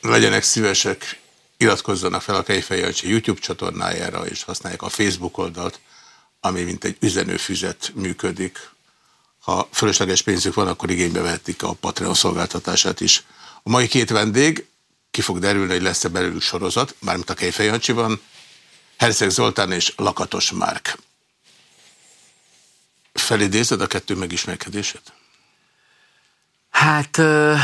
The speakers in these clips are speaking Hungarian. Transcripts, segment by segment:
Legyenek szívesek, iratkozzanak fel a Kejfej Jancsi YouTube csatornájára, és használják a Facebook oldalt, ami mint egy üzenőfüzet működik. Ha fölösleges pénzük van, akkor igénybe vehetik a Patreon szolgáltatását is. A mai két vendég, ki fog derülni, hogy lesz-e belőlük sorozat, mármint a Kejfej van, Herceg Zoltán és Lakatos Márk. Felidézed a kettő megismerkedését? Hát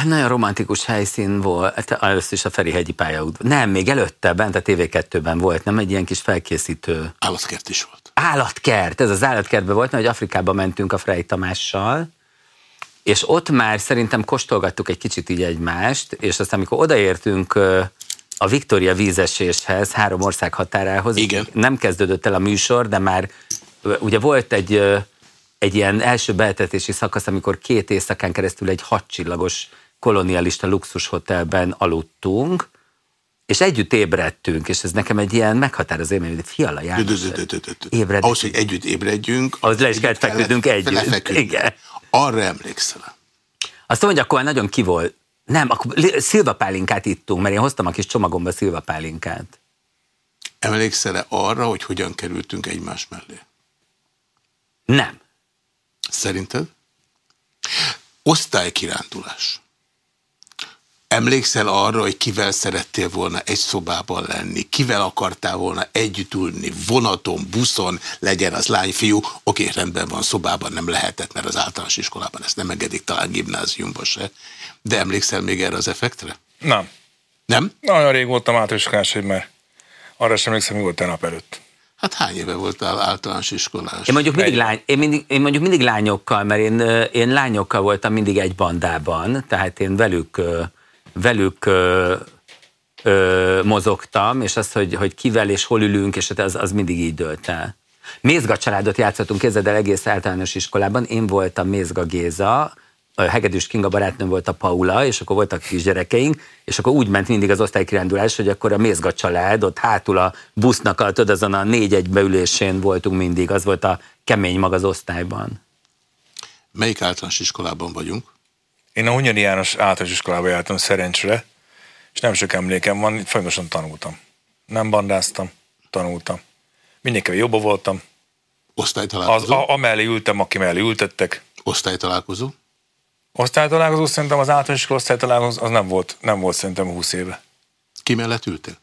nagyon romantikus helyszín volt, először is a Ferihegyi pályaudvar. Nem, még előtte, bent a TV2-ben volt, nem egy ilyen kis felkészítő. Állatkert is volt. Állatkert, ez az állatkertben volt, hogy Afrikába mentünk a Frey Tamással, és ott már szerintem kóstolgattuk egy kicsit így egymást, és aztán amikor odaértünk a Viktória vízeséshez, három ország határához, Igen. nem kezdődött el a műsor, de már ugye volt egy egy ilyen első beeltetési szakasz, amikor két éjszakán keresztül egy hatcsillagos kolonialista luxushotelben aludtunk, és együtt ébredtünk, és ez nekem egy ilyen meghatározó élmény, hogy Fiala János ébredünk. Ahhoz, hogy együtt ébredjünk, az le is kellett feküdnünk együtt. Igen. Arra emlékszel? Azt mondja, akkor nagyon ki volt. Nem, akkor szilvapálinkát ittunk, mert én hoztam a kis csomagomba szilvapálinkát. Emlékszel-e arra, hogy hogyan kerültünk egymás mellé? Nem. Szerinted? Osztálykirándulás. Emlékszel arra, hogy kivel szerettél volna egy szobában lenni, kivel akartál volna együtt ülni, vonaton, buszon, legyen az lány-fiú, oké, rendben van, szobában nem lehetett, mert az általános iskolában ezt nem engedik, talán gimnáziumban se. De emlékszel még erre az effektre? Nem. Nem? Nagyon rég voltam általános hogy mert arra sem emlékszem, mi volt nap előtt. Hát hány éve voltál általános iskolás? Én mondjuk mindig, lány, én, mindig, én mondjuk mindig lányokkal, mert én, én lányokkal voltam mindig egy bandában, tehát én velük, velük ö, ö, mozogtam, és az, hogy, hogy kivel és hol ülünk, és az, az mindig így dőlt el. Mézga családot játszottunk, képzeld el egész általános iskolában. Én voltam Mézga Géza, Hegedűs Kinga barátnőm volt a Paula, és akkor voltak kisgyerekeink, és akkor úgy ment mindig az osztálykirándulás, hogy akkor a Mézga család, ott hátul a busznak, a, tudod, azon a négy-egy beülésén voltunk mindig, az volt a kemény mag az osztályban. Melyik általános iskolában vagyunk? Én a Hunyadi János általános iskolába jártam szerencsére, és nem sok emlékem van, folyamatosan tanultam. Nem bandáztam, tanultam. Mindenkivel jobban voltam. Osztálytalálkozó? Az, a, amellé ültem, aki mellé ültettek. Osztálytalálkozó? Osztálytalálkozó szerintem az általános iskola osztálytalálkozó az nem volt, nem volt szerintem 20 éve. Ki mellett ültél?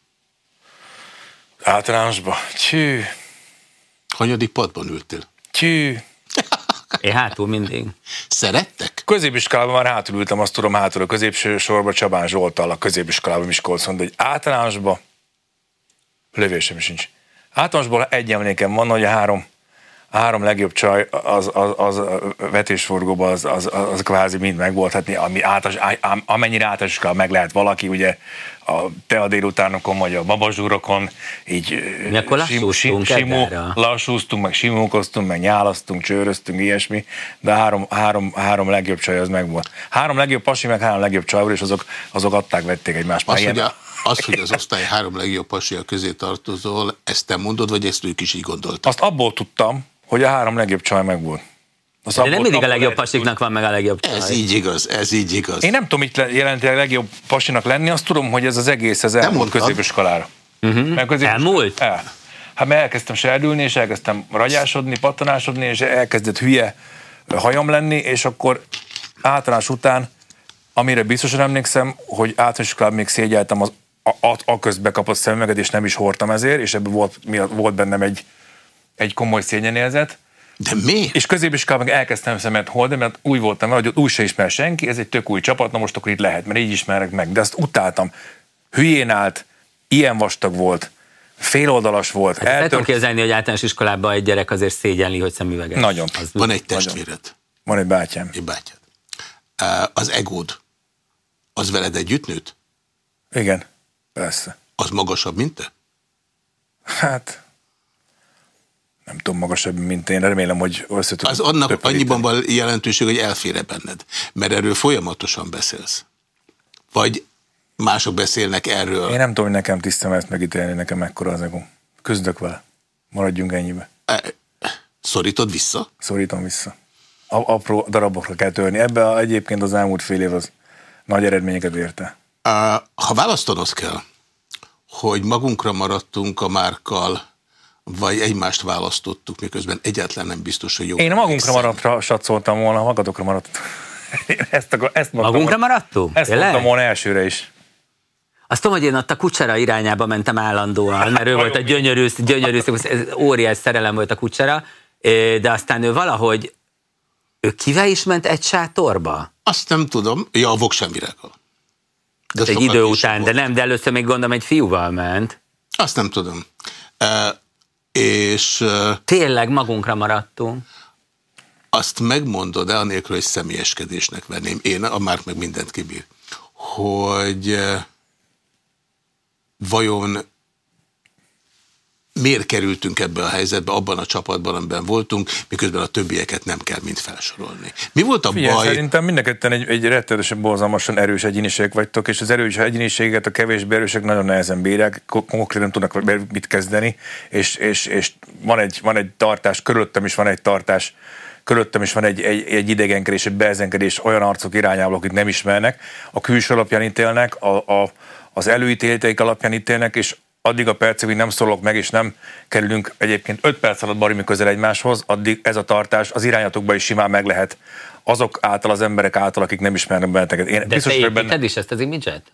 Általánosban? Csű. Hanyadik padban ültél? Csű. Én hátul mindig. Szerettek? Középiskolában már hátul ültem, azt tudom, hátul a középső sorba Csabán Zsoltal a középiskolában Miskolcon, de egy általánosban lövésem sincs. Általánosból egy emlékem van, hogy a három három legjobb csaj az, az, az vetésforgóban az, az, az, kvázi mind megvolt, hát ami általános, amennyire általános meg lehet valaki, ugye a te a délutánokon, vagy a babazsúrokon, így Mi akkor sim, sim, simú, lassúztunk, meg simulkoztunk, meg nyálasztunk, csőröztünk, ilyesmi, de három, három, három legjobb csaj az megvolt. Három legjobb pasi, meg három legjobb csaj, és azok, azok adták, vették egymást. Azt, hogy a, az, hogy az osztály három legjobb pasia közé tartozol, ezt te mondod, vagy ezt ők is így gondoltak? Azt abból tudtam, hogy a három legjobb csaj meg volt. Az De abból, nem mindig a legjobb pasiknak van meg a legjobb csaj. Ez így igaz, ez így igaz. Én nem tudom, mit jelenti a legjobb pasinak lenni, azt tudom, hogy ez az egész az elmúlt középiskolára. Uh-huh. Középis... Elmúlt? El. Hát mert elkezdtem serdülni, és elkezdtem ragyásodni, pattanásodni, és elkezdett hülye hajam lenni, és akkor általános után, amire biztosan emlékszem, hogy általános iskolában még szégyeltem az a, a, a közbe kapott szemüveget, és nem is hordtam ezért, és ebből volt, volt bennem egy egy komoly szégyenérzet. De mi? És középiskolában elkezdtem szemet holdani, mert úgy voltam hogy úgy se ismer senki, ez egy tök új csapat, na most akkor itt lehet, mert így ismerek meg. De azt utáltam. Hülyén állt, ilyen vastag volt, féloldalas volt. Hát eltört... tudom képzelni, hogy általános iskolában egy gyerek azért szégyenli, hogy szemüveges. Nagyon. Az Van egy testvéred. Van egy bátyám. Egy bátyád. Az egód, az veled együtt nőtt? Igen, persze. Az magasabb, mint te? Hát, nem tudom, magasabb, mint én. Remélem, hogy össze Az annak annyiban van jelentőség, hogy elfére benned. Mert erről folyamatosan beszélsz. Vagy mások beszélnek erről. Én nem tudom, hogy nekem tisztem ezt megítélni, nekem mekkora az ego. Küzdök vele. Maradjunk ennyibe. E, szorítod vissza? Szorítom vissza. A, apró darabokra kell törni. Ebbe a, egyébként az elmúlt fél év az nagy eredményeket érte. Ha választanod kell, hogy magunkra maradtunk a márkkal, vagy egymást választottuk, miközben egyáltalán nem biztos, hogy jó. Én magunkra maradtra satszoltam volna, magadokra maradt. ezt, ezt mondtam, magunkra maradtunk? Ezt Tényleg? mondtam volna elsőre is. Azt tudom, hogy én ott a kucsera irányába mentem állandóan, mert ő volt a gyönyörű, gyönyörű, óriás szerelem volt a kucsera, de aztán ő valahogy, ő kivel is ment egy sátorba? Azt nem tudom, ja, a Voksemvirággal. De egy idő után, de nem, de először még gondolom egy fiúval ment. Azt nem tudom. És... Tényleg magunkra maradtunk. Azt megmondod el, anélkül, hogy személyeskedésnek venném. Én, a már meg mindent kibír. Hogy vajon miért kerültünk ebbe a helyzetbe, abban a csapatban, amiben voltunk, miközben a többieket nem kell mind felsorolni. Mi volt a Figyelj, baj? Szerintem mindenketten egy, egy rettenetesen borzalmasan erős egyéniségek vagytok, és az erős egyéniséget a kevésbé erősek nagyon nehezen bírják, konkrétan nem tudnak mit kezdeni, és, és, és van, egy, van egy tartás, körülöttem is van egy tartás, körülöttem is van egy, egy, egy idegenkedés, egy bezenkedés olyan arcok irányából, akik nem ismernek, a külső alapján ítélnek, a, a, az előítéleteik alapján ítélnek, és addig a percig, hogy nem szólok meg, és nem kerülünk egyébként 5 perc alatt barimi közel egymáshoz, addig ez a tartás az irányatokban is simán meg lehet azok által, az emberek által, akik nem ismernek benneteket. Én De biztos, te építed benne... is ezt az imidzset?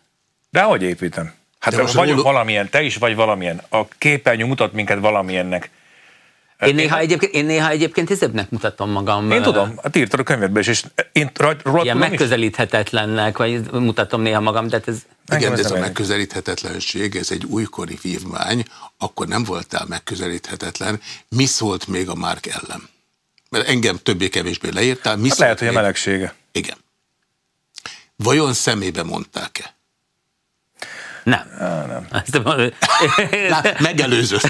De hogy építem? Hát De vagyok róluk... valamilyen, te is vagy valamilyen. A képernyő mutat minket valamilyennek. Én néha, egyébként, én néha egyébként ezebnek mutatom magam. Én tudom, hát írtad a könyvedbe is, és én róla Ilyen megközelíthetetlennek, vagy mutatom néha magam, de hát ez... Igen, de ez a megközelíthetetlenség, ez egy újkori vívmány, akkor nem voltál megközelíthetetlen. Mi szólt még a Márk ellen? Mert engem többé-kevésbé leírtál. Mi hát lehet, hogy a melegsége. Igen. Vajon szemébe mondták-e? Nem. nem. Lát, megelőzött.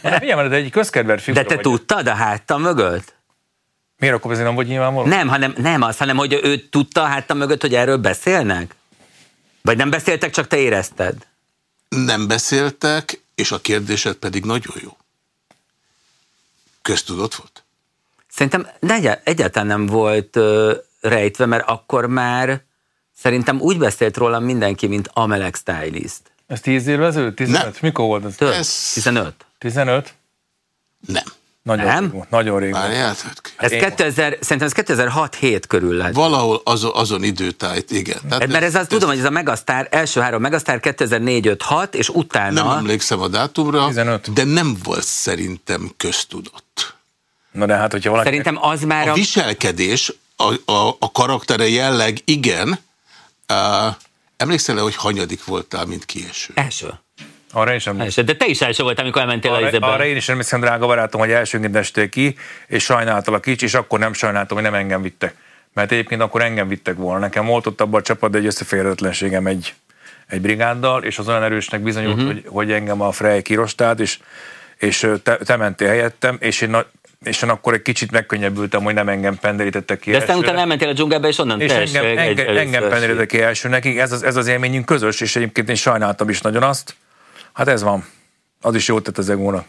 Figyelj, de egy közkedvelt figura De te vagy. tudtad a hátta mögött? Miért akkor ez nem volt nyilvánvaló? Nem, hanem, nem az, hanem hogy ő tudta a hátta mögött, hogy erről beszélnek? Vagy nem beszéltek, csak te érezted? Nem beszéltek, és a kérdésed pedig nagyon jó. Köztudott volt? Szerintem de egyáltalán nem volt uh, rejtve, mert akkor már Szerintem úgy beszélt rólam mindenki, mint a meleg stylist. Ez 10 évvel ezelőtt? 15? Nem. Mikor volt ez? Több. Ez... 15. 15? Nem. Nagyon nem? Rég volt. Nagyon rég volt. Ez 2000, szerintem ez 2006-7 körül lett. Valahol azon, azon időtájt, igen. Tehát Mert ez, ez azt tudom, hogy ez a Megasztár, első három Megasztár 2004-5-6, és utána... Nem emlékszem a dátumra, 15. de nem volt szerintem köztudott. Na de hát, hogyha valaki... Szerintem az már a... A viselkedés, a, a, a karaktere jelleg igen, Uh, emlékszel -e, hogy hanyadik voltál, mint kieső? Első. Arra sem. Első. De te is első voltál, amikor elmentél arra, a izében. Arra én is emlékszem, drága barátom, hogy elsőnként estél ki, és sajnáltalak kicsi, és akkor nem sajnáltam, hogy nem engem vittek. Mert egyébként akkor engem vittek volna. Nekem volt ott abban a csapat, egy összeférhetetlenségem egy, egy brigáddal, és az olyan erősnek bizonyult, uh-huh. hogy, hogy engem a Frey kirostált, és, és te, te mentél helyettem, és én és én akkor egy kicsit megkönnyebbültem, hogy nem engem penderítettek ki De aztán utána elmentél a dzsungelbe, és onnan és engem, engem, egy, engem penderítettek ki első nekik, ez az, ez az élményünk közös, és egyébként én sajnáltam is nagyon azt. Hát ez van. Az is jót tett az egónak.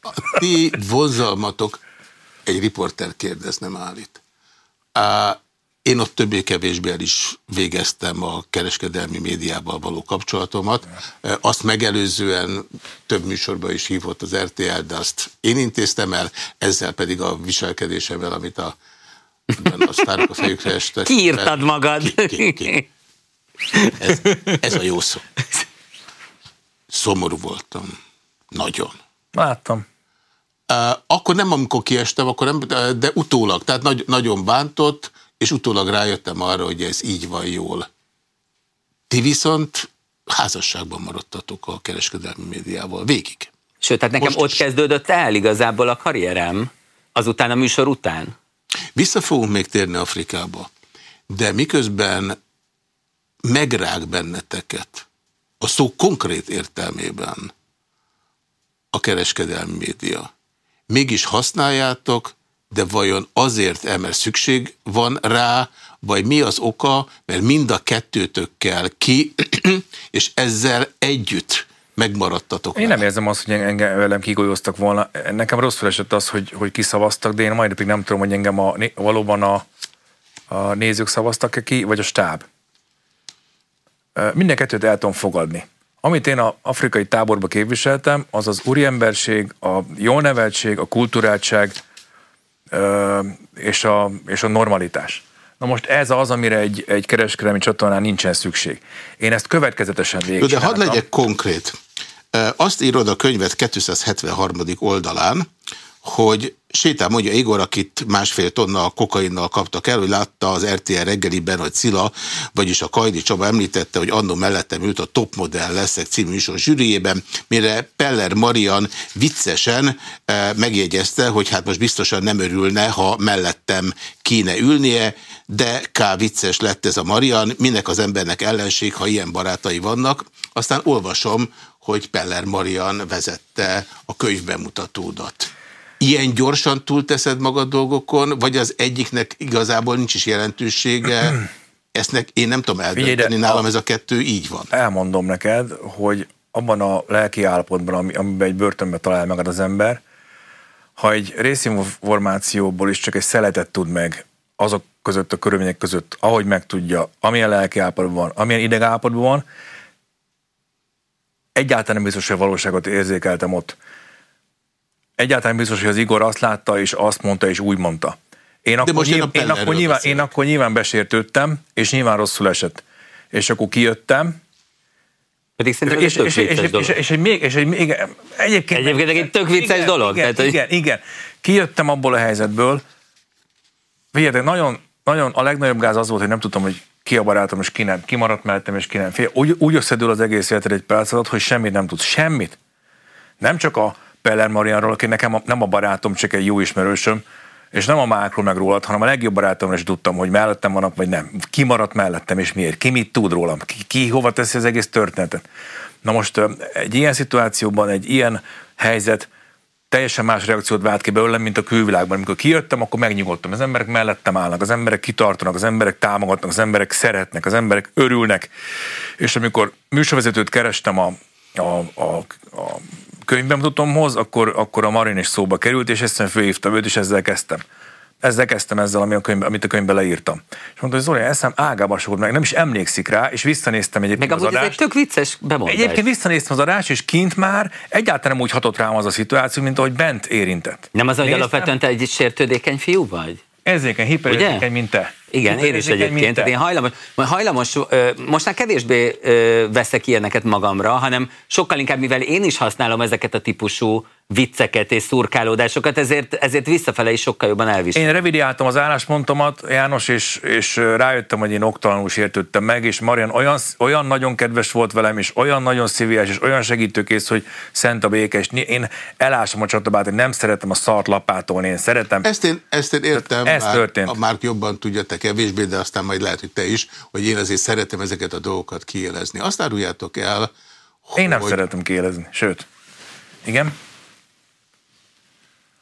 A ti vonzalmatok, egy riporter kérdez, nem állít. Én ott többé-kevésbé el is végeztem a kereskedelmi médiával való kapcsolatomat. Azt megelőzően több műsorba is hívott az RTL, de azt én intéztem el, ezzel pedig a viselkedésemvel, amit a, a sztárok a fejükre estek. Kiírtad magad. Ki, ki, ki. Ez, ez a jó szó. Szomorú voltam. Nagyon. Láttam. Akkor nem, amikor kiestem, akkor nem, de utólag, tehát nagy, nagyon bántott, és utólag rájöttem arra, hogy ez így van jól. Ti viszont házasságban maradtatok a kereskedelmi médiával végig. Sőt, tehát nekem Most ott is. kezdődött el igazából a karrierem, azután a műsor után. Vissza fogunk még térni Afrikába, de miközben megrág benneteket a szó konkrét értelmében a kereskedelmi média. Mégis használjátok, de vajon azért, mert szükség van rá, vagy mi az oka, mert mind a kettőtökkel ki, és ezzel együtt megmaradtatok. Én nem érzem azt, hogy engem velem kigolyoztak volna. Nekem rosszul esett az, hogy, hogy kiszavaztak, de én majd nem tudom, hogy engem a, valóban a, a nézők szavaztak -e ki, vagy a stáb. Minden kettőt el tudom fogadni. Amit én a afrikai táborba képviseltem, az az úriemberség, a jó neveltség, a kulturáltság és a, és a normalitás. Na most ez az, amire egy, egy kereskedelmi csatornán nincsen szükség. Én ezt következetesen végig. De hadd legyek konkrét. Azt írod a könyvet 273. oldalán, hogy sétál mondja Igor, akit másfél tonna kokainnal kaptak el, hogy látta az RTL reggeliben, hogy Cilla, vagyis a Kajdi Csaba említette, hogy annó mellettem ült a Top Model leszek című műsor zsűriében, mire Peller Marian viccesen e, megjegyezte, hogy hát most biztosan nem örülne, ha mellettem kéne ülnie, de K. vicces lett ez a Marian, minek az embernek ellenség, ha ilyen barátai vannak. Aztán olvasom, hogy Peller Marian vezette a könyvbemutatódat ilyen gyorsan túlteszed magad dolgokon, vagy az egyiknek igazából nincs is jelentősége, ezt én nem tudom eldönteni, nálam ez a kettő így van. Elmondom neked, hogy abban a lelki állapotban, ami, amiben egy börtönbe talál magad az ember, ha egy részinformációból is csak egy szeletet tud meg azok között, a körülmények között, ahogy megtudja, amilyen lelki állapotban van, amilyen ideg állapotban van, egyáltalán nem biztos, hogy a valóságot érzékeltem ott egyáltalán biztos, hogy az Igor azt látta, és azt mondta, és úgy mondta. Én akkor, most nyilván, én, akkor nyilván, én akkor nyilván besértődtem, és nyilván rosszul esett. És akkor kijöttem, pedig szerintem és, és, és, és, és, és, egy még, és egy még, egyébként, egyébként egy tök vicces igen, dolog. Igen, tehát, igen, igen, kijöttem abból a helyzetből, Figyeljetek, nagyon, nagyon, a legnagyobb gáz az volt, hogy nem tudtam, hogy ki a barátom, és ki nem, ki maradt mellettem, és ki nem. Figyelj, úgy, úgy összedől az egész életed egy perc alatt, hogy semmit nem tudsz. Semmit. Nem csak a Peller Marianról, aki nekem a, nem a barátom, csak egy jó ismerősöm, és nem a mákról meg rólad, hanem a legjobb barátomról is tudtam, hogy mellettem vannak, vagy nem. Ki maradt mellettem, és miért? Ki mit tud rólam? Ki, ki hova teszi az egész történetet? Na most egy ilyen szituációban, egy ilyen helyzet teljesen más reakciót vált ki belőlem, mint a külvilágban. Amikor kijöttem, akkor megnyugodtam. Az emberek mellettem állnak, az emberek kitartanak, az emberek támogatnak, az emberek szeretnek, az emberek örülnek. És amikor műsorvezetőt kerestem a, a, a, a könyvbemutatomhoz, akkor, akkor a Marin is szóba került, és ezt főhívtam őt, és ezzel kezdtem. Ezzel kezdtem ezzel, ami a könyv, amit a könyvbe leírtam. És mondta, hogy Zoli, eszem ágába sokott meg, nem is emlékszik rá, és visszanéztem egyébként meg az adást. ez egy tök vicces bemondás. Egyébként visszanéztem az adást, és kint már egyáltalán nem úgy hatott rám az a szituáció, mint ahogy bent érintett. Nem az, hogy alapvetően te egy sértődékeny fiú vagy? Érzékeny, hiperérzékeny, mint te. Igen, én is egyébként. Tehát én hajlamos, hajlamos, most már kevésbé veszek ilyeneket magamra, hanem sokkal inkább, mivel én is használom ezeket a típusú vicceket és szurkálódásokat, ezért, ezért visszafele is sokkal jobban elviselem. Én revidiáltam az álláspontomat, János, és, és rájöttem, hogy én oktalanul sértődtem meg, és Marian olyan, olyan nagyon kedves volt velem, és olyan nagyon szívélyes, és olyan segítőkész, hogy szent a békés. Én elásom a csatabát, hogy nem szeretem a szart lapátolni, én szeretem. Ezt én, ezt én értem, ez már, történt. A Márk jobban tudja, te kevésbé, de aztán majd lehet, hogy te is, hogy én azért szeretem ezeket a dolgokat kielezni. Azt áruljátok el, Én nem szeretem kielezni, sőt. Igen?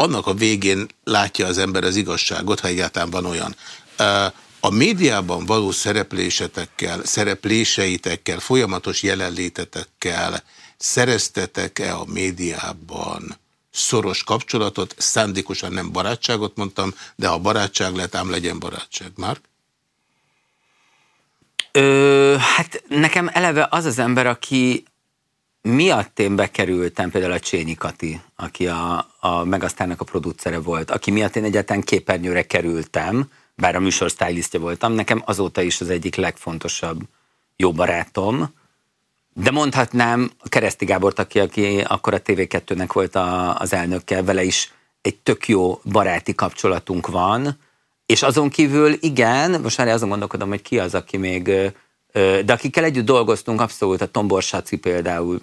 annak a végén látja az ember az igazságot, ha egyáltalán van olyan. A médiában való szereplésetekkel, szerepléseitekkel, folyamatos jelenlétetekkel szereztetek-e a médiában szoros kapcsolatot, szándékosan nem barátságot mondtam, de ha barátság lett, ám legyen barátság. Már? Ö, hát nekem eleve az az ember, aki miatt én bekerültem, például a Csényi Kati, aki a, a Megasztárnak a producere volt, aki miatt én egyáltalán képernyőre kerültem, bár a műsor voltam, nekem azóta is az egyik legfontosabb jó barátom, de mondhatnám Kereszti Gábort, aki, aki akkor a TV2-nek volt a, az elnöke, vele is egy tök jó baráti kapcsolatunk van, és azon kívül igen, most már azon gondolkodom, hogy ki az, aki még de akikkel együtt dolgoztunk, abszolút a Tombor Saci például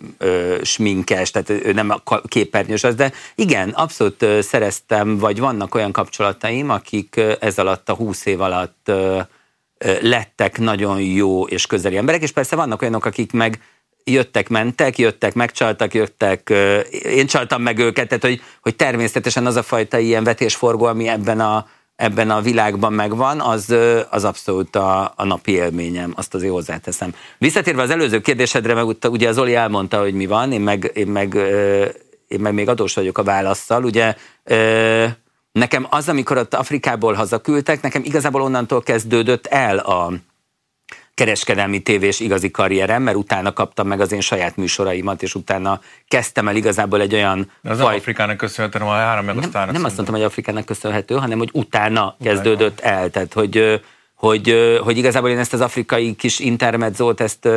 sminkes, tehát ő nem a képernyős az, de igen, abszolút szereztem, vagy vannak olyan kapcsolataim, akik ez alatt a húsz év alatt lettek nagyon jó és közeli emberek, és persze vannak olyanok, akik meg jöttek, mentek, jöttek, megcsaltak, jöttek, én csaltam meg őket, tehát hogy, hogy természetesen az a fajta ilyen vetésforgó, ami ebben a ebben a világban megvan, az, az abszolút a, a napi élményem, azt azért hozzáteszem. Visszatérve az előző kérdésedre, meg ugye az Oli elmondta, hogy mi van, én meg, én meg, én meg még adós vagyok a válaszsal, ugye nekem az, amikor ott Afrikából hazaküldtek, nekem igazából onnantól kezdődött el a, kereskedelmi tévés igazi karrierem, mert utána kaptam meg az én saját műsoraimat, és utána kezdtem el igazából egy olyan De az faj... nem Afrikának köszönhető, hanem a három meg Nem, nem azt mondtam, hogy Afrikának köszönhető, hanem hogy utána kezdődött el. Tehát, hogy, hogy, hogy igazából én ezt az afrikai kis intermedzót, ezt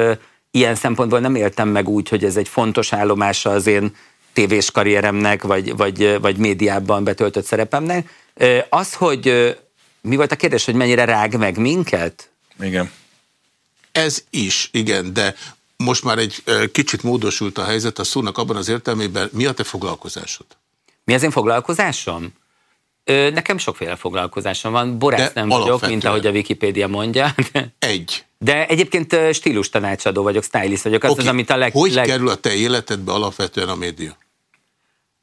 ilyen szempontból nem éltem meg úgy, hogy ez egy fontos állomása az én tévés karrieremnek, vagy, vagy, vagy médiában betöltött szerepemnek. Az, hogy mi volt a kérdés, hogy mennyire rág meg minket? Igen. Ez is, igen, de most már egy kicsit módosult a helyzet a szónak abban az értelmében, mi a te foglalkozásod? Mi az én foglalkozásom? Ö, nekem sokféle foglalkozásom van. Borász De nem vagyok, mint ahogy a Wikipédia mondja. De, Egy. de egyébként stílus tanácsadó vagyok, stylist vagyok. Az Oké, az, amit a leg, Hogy leg... kerül a te életedbe alapvetően a média?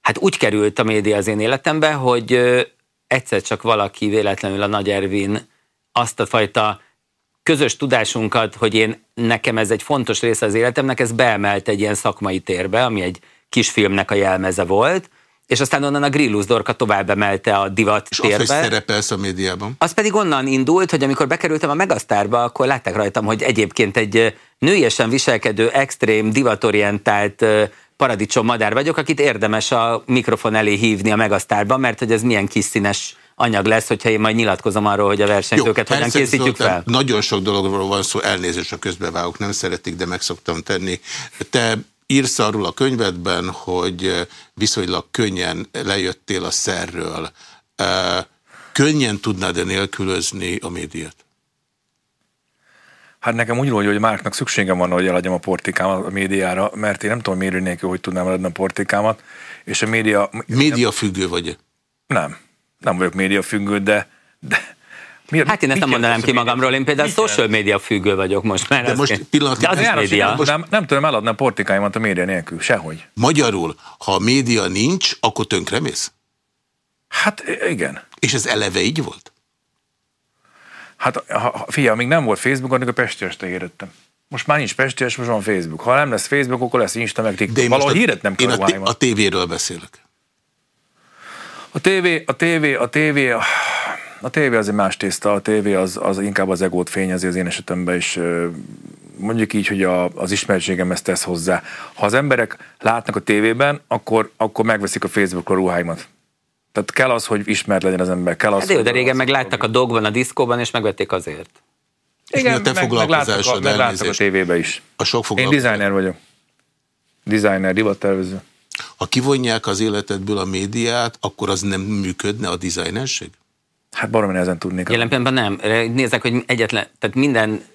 Hát úgy került a média az én életembe, hogy egyszer csak valaki véletlenül a Nagy Ervin azt a fajta közös tudásunkat, hogy én nekem ez egy fontos része az életemnek, ez beemelt egy ilyen szakmai térbe, ami egy kisfilmnek a jelmeze volt, és aztán onnan a Grillus Dorka tovább emelte a divat És térbe. szerepelsz a médiában? Az pedig onnan indult, hogy amikor bekerültem a Megasztárba, akkor látták rajtam, hogy egyébként egy nőiesen viselkedő, extrém, divatorientált paradicsom madár vagyok, akit érdemes a mikrofon elé hívni a Megasztárba, mert hogy ez milyen kis színes anyag lesz, hogyha én majd nyilatkozom arról, hogy a versenyzőket hogyan persze, készítjük Zoltán, fel. Nagyon sok dologról van szó, elnézést a közbevágók nem szeretik, de meg szoktam tenni. Te írsz arról a könyvedben, hogy viszonylag könnyen lejöttél a szerről. Könnyen tudnád-e nélkülözni a médiát? Hát nekem úgy hogy Márknak szükségem van, hogy eladjam a portikámat a médiára, mert én nem tudom mérni nélkül, hogy tudnám eladni a portikámat, és a média... Média függő vagy? Nem, nem vagyok média függő, de... de mi, Hát én ezt nem mondanám ki magamról, én például social media függő vagyok most már. De most pillanatnyilag- az János, média. Most nem, nem tudom eladni a portikáimat a média nélkül, sehogy. Magyarul, ha a média nincs, akkor tönkremész? Hát igen. És ez eleve így volt? Hát ha, ha, figyelj, amíg nem volt Facebook, addig a Pesti este hirdettem. Most már nincs Pesti, és most van Facebook. Ha nem lesz Facebook, akkor lesz Insta, meg TikTok. én a- híret nem Én kell a, té- a a, tévéről beszélek. A tévé, a tévé, a tévé, a tévé az egy más tészta, a tévé az, az inkább az egót fényezi az én esetemben, és mondjuk így, hogy a, az ismertségem ezt tesz hozzá. Ha az emberek látnak a tévében, akkor, akkor megveszik a Facebookra ruháimat. Tehát kell az, hogy ismert legyen az ember. Kell az, Hát jó, de régen az- meg láttak a dogban, a diszkóban, és megvették azért. És mi a te meg, meg, láttak a, meg láttak a tévébe is. A sok Én designer vagyok. Designer, divattervező. Ha kivonják az életedből a médiát, akkor az nem működne a dizájnerség? Hát baromi nehezen tudnék. Jelen pillanatban nem. Nézzek, hogy egyetlen, tehát minden,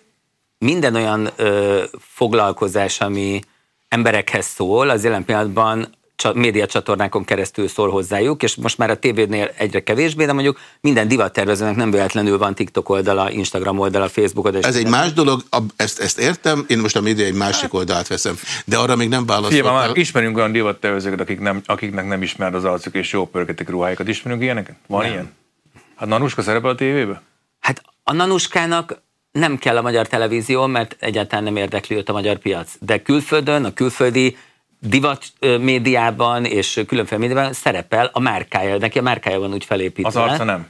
minden olyan ö, foglalkozás, ami emberekhez szól, az jelen pillanatban médiacsatornákon keresztül szól hozzájuk, és most már a tévénél egyre kevésbé, de mondjuk minden divattervezőnek nem véletlenül van TikTok oldala, Instagram oldala, Facebook oldala. Ez egy más dolog, a- ezt, ezt értem, én most a média egy másik oldalát veszem, de arra még nem Figyelj, válaszoltál. már ismerünk olyan divattervezőket, akik nem, akiknek nem ismer az arcuk, és jó pörgetik ruháikat. Ismerünk ilyeneket? Van Nem. ilyen? Hát Nanuska szerepel a tévébe? Hát a Nanuskának nem kell a magyar televízió, mert egyáltalán nem érdekli őt a magyar piac. De külföldön, a külföldi divat médiában és különféle médiában szerepel a márkája. Neki a márkája van úgy felépítve. Az arca nem.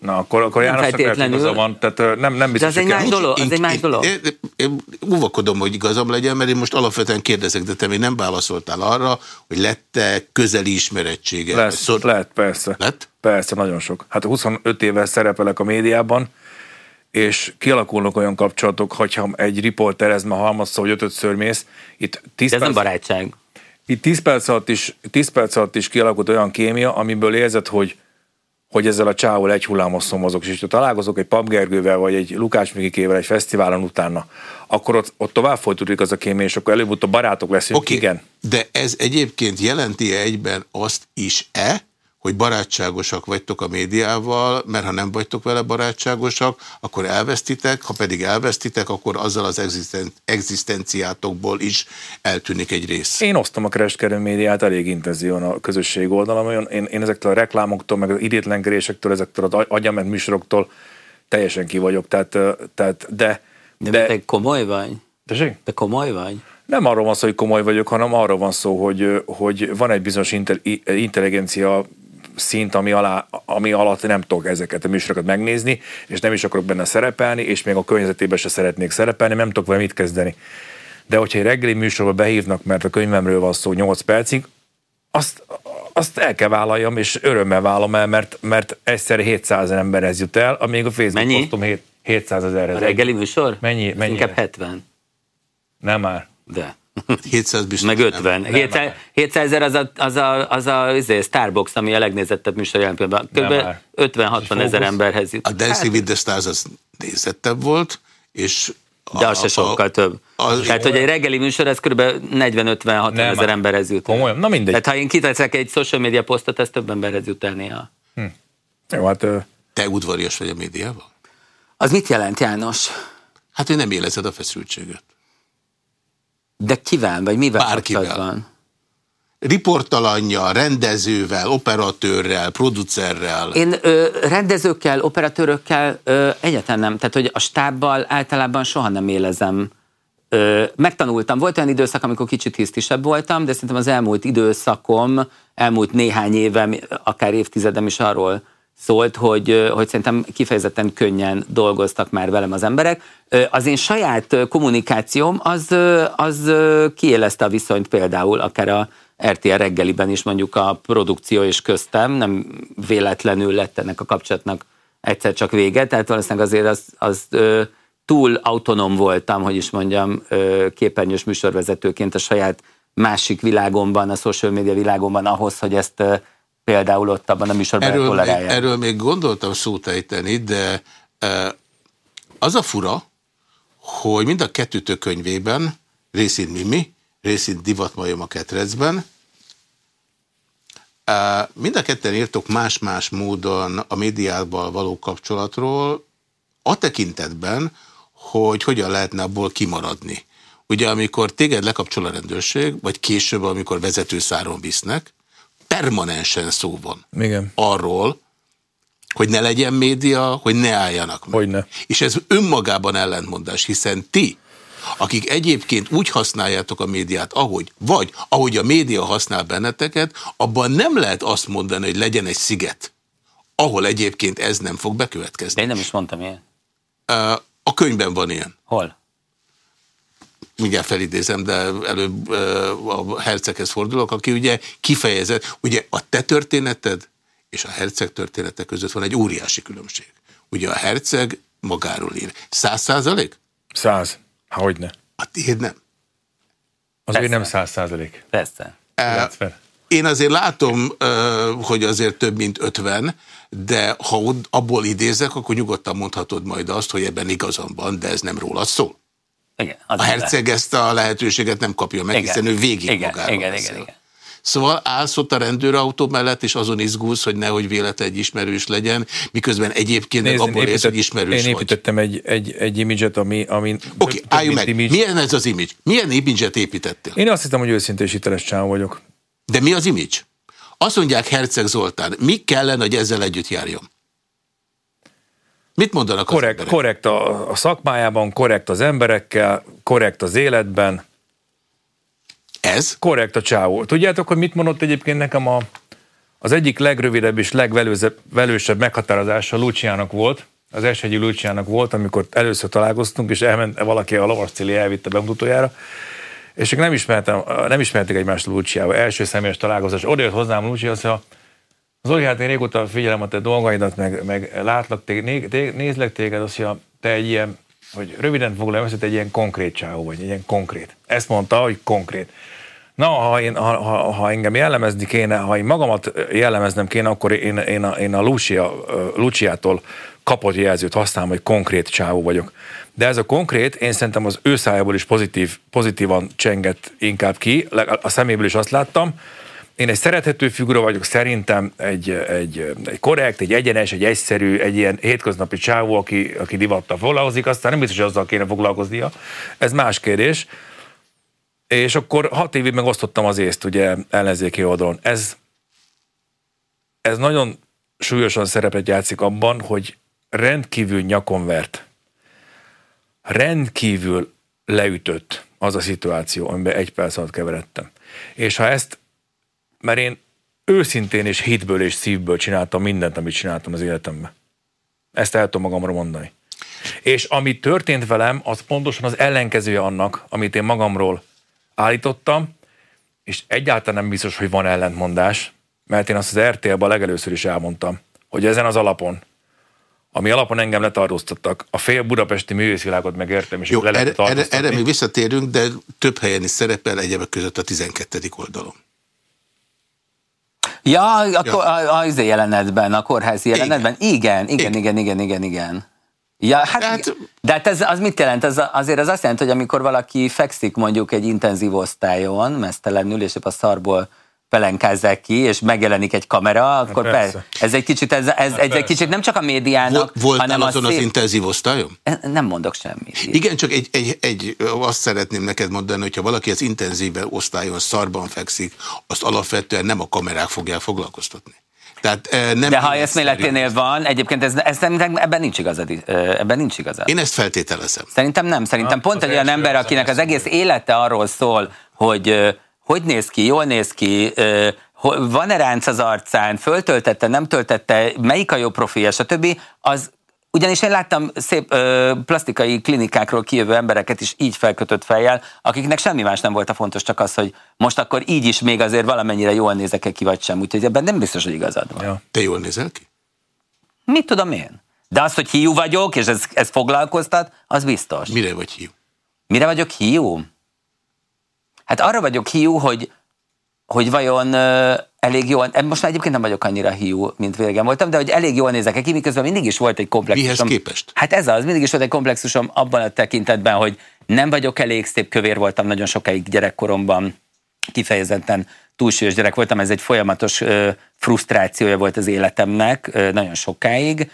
Na, akkor, akkor Nem feltétlenül. igaza van, tehát nem, nem biztos, az egy hogy kell- más dolog. az egy más dolog. Én, én, én óvakodom, hogy igazam legyen, mert én most alapvetően kérdezek, de te még nem válaszoltál arra, hogy lett-e közeli ismerettsége. Lesz, Szor- lehet, persze. Lett? Persze, nagyon sok. Hát 25 éve szerepelek a médiában, és kialakulnak olyan kapcsolatok, hogyha egy riporter, ez már halmazszor, hogy ötödször mész, itt 10 De ez nem perc, barátság. Itt 10 perc, alatt is, 10 perc alatt is kialakult olyan kémia, amiből érzed, hogy hogy ezzel a csávol egy hullámosszon mozog, és ha találkozok egy Pap Gergővel, vagy egy Lukács Mikikével egy fesztiválon utána, akkor ott, ott tovább folytatódik az a kémia, és akkor előbb-utóbb barátok leszünk, Oké, igen. de ez egyébként jelenti -e egyben azt is-e, hogy barátságosak vagytok a médiával, mert ha nem vagytok vele barátságosak, akkor elvesztitek, ha pedig elvesztitek, akkor azzal az existen- egzisztenciátokból is eltűnik egy rész. Én osztom a kereskedő médiát elég intenzívan a közösség oldalon. Én, én ezektől a reklámoktól, meg az idétlenkerésektől, ezektől az agyament műsoroktól teljesen ki vagyok. Tehát, tehát de, De, de, te komoly vagy? Tessék? Te komoly vagy? Nem arról van szó, hogy komoly vagyok, hanem arról van szó, hogy, hogy van egy bizonyos inte- intelligencia szint, ami, alá, ami alatt nem tudok ezeket a műsorokat megnézni, és nem is akarok benne szerepelni, és még a környezetében se szeretnék szerepelni, nem tudok vele mit kezdeni. De hogyha egy reggeli műsorba behívnak, mert a könyvemről van szó 8 percig, azt, azt el kell vállaljam, és örömmel vállom el, mert, mert egyszer 700 emberhez jut el, amíg a Facebook Mennyi? posztom 700 ezerhez. A reggeli műsor? Mennyi- mennyi Inkább lesz? 70. Nem már. De. 700 biztos Meg nem. 50. 700 700 ezer az a, az a, az a izé, Starbucks, ami a legnézettebb műsor jelen pillanatban. Kb. már. 50-60 ezer emberhez jut. A Dancing with the Stars az nézettebb volt, és De az se sokkal több. az- Tehát, hogy egy reggeli műsor, ez kb. 40-50-60 Nem, ezer emberhez jut. Komolyan? Na mindegy. Tehát ha én kiteszek egy social media posztot, ez több emberhez jut el néha. Jó, hát ö, Te udvarias vagy a médiával? Az mit jelent, János? Hát, hogy nem élezed a feszültséget. De kivel, vagy mivel Bárkivel. Riportalanyjal, rendezővel, operatőrrel, producerrel. Én ö, rendezőkkel, operatőrökkel ö, egyáltalán nem. Tehát, hogy a stábbal általában soha nem élezem. Ö, megtanultam. Volt olyan időszak, amikor kicsit hisztisebb voltam, de szerintem az elmúlt időszakom, elmúlt néhány évem, akár évtizedem is arról szólt, hogy, hogy szerintem kifejezetten könnyen dolgoztak már velem az emberek. Az én saját kommunikációm az, az kiélezte a viszonyt például, akár a RTL reggeliben is mondjuk a produkció és köztem, nem véletlenül lett ennek a kapcsolatnak egyszer csak vége, tehát valószínűleg azért az, az túl autonóm voltam, hogy is mondjam, képernyős műsorvezetőként a saját másik világomban, a social media világomban ahhoz, hogy ezt például ott abban a műsorban Erről még, tolerálják. erről még gondoltam szót ejteni, de e, az a fura, hogy mind a kettőtök könyvében, részint Mimi, részint Divatmajom a ketrecben, e, mind a ketten írtok más-más módon a médiával való kapcsolatról, a tekintetben, hogy hogyan lehetne abból kimaradni. Ugye amikor téged lekapcsol a rendőrség, vagy később, amikor vezetőszáron visznek, permanensen szó van igen. arról, hogy ne legyen média, hogy ne álljanak meg. Hogyne. És ez önmagában ellentmondás, hiszen ti, akik egyébként úgy használjátok a médiát, ahogy, vagy ahogy a média használ benneteket, abban nem lehet azt mondani, hogy legyen egy sziget, ahol egyébként ez nem fog De bekövetkezni. én nem is mondtam ilyen. A könyvben van ilyen. Hol? Mindjárt felidézem, de előbb a herceghez fordulok, aki ugye kifejezett, ugye a te történeted és a herceg története között van egy óriási különbség. Ugye a herceg magáról ír. Száz százalék? Száz. Hogyne. A tiéd nem. Az még nem száz százalék. Persze. Ö, Én azért látom, hogy azért több mint 50, de ha abból idézek, akkor nyugodtan mondhatod majd azt, hogy ebben igazam van, de ez nem róla szól. Igen, az A herceg ezt a lehetőséget nem kapja meg, Igen. hiszen ő végig Igen, magáról igen, beszél. igen, igen. Szóval állsz ott a rendőrautó mellett, és azon izgulsz, hogy nehogy véletlen egy ismerős legyen, miközben egyébként meg abból élsz, hogy ismerős én vagy. építettem egy, egy, egy imidzset, ami... ami Oké, okay, álljunk meg. image. Milyen ez az image? Milyen imidzset építettél? Én azt hittem, hogy őszinte és hiteles csávó vagyok. De mi az image? Azt mondják Herceg Zoltán, mi kellene, hogy ezzel együtt járjon? Mit mondanak az Korrekt, emberek? korrekt a, a szakmájában, korrekt az emberekkel, korrekt az életben, Ez? korrekt a csávó. Tudjátok, hogy mit mondott egyébként nekem a, az egyik legrövidebb és legvelősebb meghatározása Luciának volt, az Esegyi Luciának volt, amikor először találkoztunk, és elment valaki a Lovas Cili elvitte bemutatójára, és ők nem, ismertem, nem ismerték egymást Luciával. Első személyes találkozás. Jött hozzám Lucia, azt mondja, Zoli, hát én régóta figyelem a te dolgaidat, meg, meg látlak, té, né, té, nézlek téged, azt mondja, te egy ilyen, hogy röviden foglalom össze, egy ilyen konkrét csávó vagy, egy ilyen konkrét. Ezt mondta, hogy konkrét. Na, ha, én, ha, ha, ha engem jellemezni kéne, ha én magamat jellemeznem kéne, akkor én, én a, én a Lucia, Luciától kapott jelzőt használom, hogy konkrét csávó vagyok. De ez a konkrét, én szerintem az ő szájából is pozitív, pozitívan csengett inkább ki, a szeméből is azt láttam, én egy szerethető figura vagyok, szerintem egy, egy, egy korrekt, egy egyenes, egy egyszerű, egy ilyen hétköznapi csávó, aki, aki divattal foglalkozik, aztán nem biztos, hogy azzal kéne foglalkoznia. Ez más kérdés. És akkor hat évig megosztottam az észt, ugye, ellenzéki oldalon. Ez, ez nagyon súlyosan szerepet játszik abban, hogy rendkívül nyakon vert, rendkívül leütött az a szituáció, amiben egy perc alatt keveredtem. És ha ezt, mert én őszintén és hitből és szívből csináltam mindent, amit csináltam az életemben. Ezt el tudom magamra mondani. És ami történt velem, az pontosan az ellenkezője annak, amit én magamról állítottam, és egyáltalán nem biztos, hogy van ellentmondás, mert én azt az RTL-ben legelőször is elmondtam, hogy ezen az alapon, ami alapon engem letartóztattak, a fél budapesti művészvilágot megértem, és Jó, le erre, erre, erre még visszatérünk, de több helyen is szerepel egyebek között a 12. oldalon. Ja, akkor ja. a, a, a jelenetben, a kórházi jelenetben? Igen, igen, igen, igen, igen, igen. igen. Ja, hát, hát, de hát ez az mit jelent? Ez azért az azt jelenti, hogy amikor valaki fekszik mondjuk egy intenzív osztályon, mesztelenül, és a szarból pelenkázzák ki, és megjelenik egy kamera, akkor persze. ez egy kicsit, ez, ez, ez egy kicsit nem csak a médiának, Volt, hanem azon az, szép... az intenzív osztályon? Nem mondok semmit. Igen, csak egy, egy, egy, azt szeretném neked mondani, hogyha valaki az intenzív osztályon szarban fekszik, azt alapvetően nem a kamerák fogják foglalkoztatni. Tehát, nem De ha eszméleténél van, egyébként ez, ez ebben nincs igazad. Ebben nincs igazad. Én ezt feltételezem. Szerintem nem. Szerintem ha, pont egy olyan ember, akinek az egész élete arról szól, hogy hogy néz ki, jól néz ki, van-e ránc az arcán, föltöltette, nem töltette, melyik a jó profilja, stb., az ugyanis én láttam szép ö, plastikai klinikákról kijövő embereket is így felkötött fejjel, akiknek semmi más nem volt a fontos, csak az, hogy most akkor így is még azért valamennyire jól nézek-e ki, vagy sem. Úgyhogy ebben nem biztos, hogy igazad van. Ja. Te jól nézel ki? Mit tudom én? De az, hogy hiú vagyok, és ez, ez foglalkoztat, az biztos. Mire vagy hiú? Mire vagyok hiú? Hát arra vagyok hiú, hogy, hogy vajon uh, elég jól, most már egyébként nem vagyok annyira hiú, mint végem voltam, de hogy elég jól nézek ki, miközben mindig is volt egy komplexusom. Mihez képest? Hát ez az, mindig is volt egy komplexusom abban a tekintetben, hogy nem vagyok elég szép, kövér voltam nagyon sokáig gyerekkoromban, kifejezetten túlsúlyos gyerek voltam, ez egy folyamatos uh, frusztrációja volt az életemnek uh, nagyon sokáig,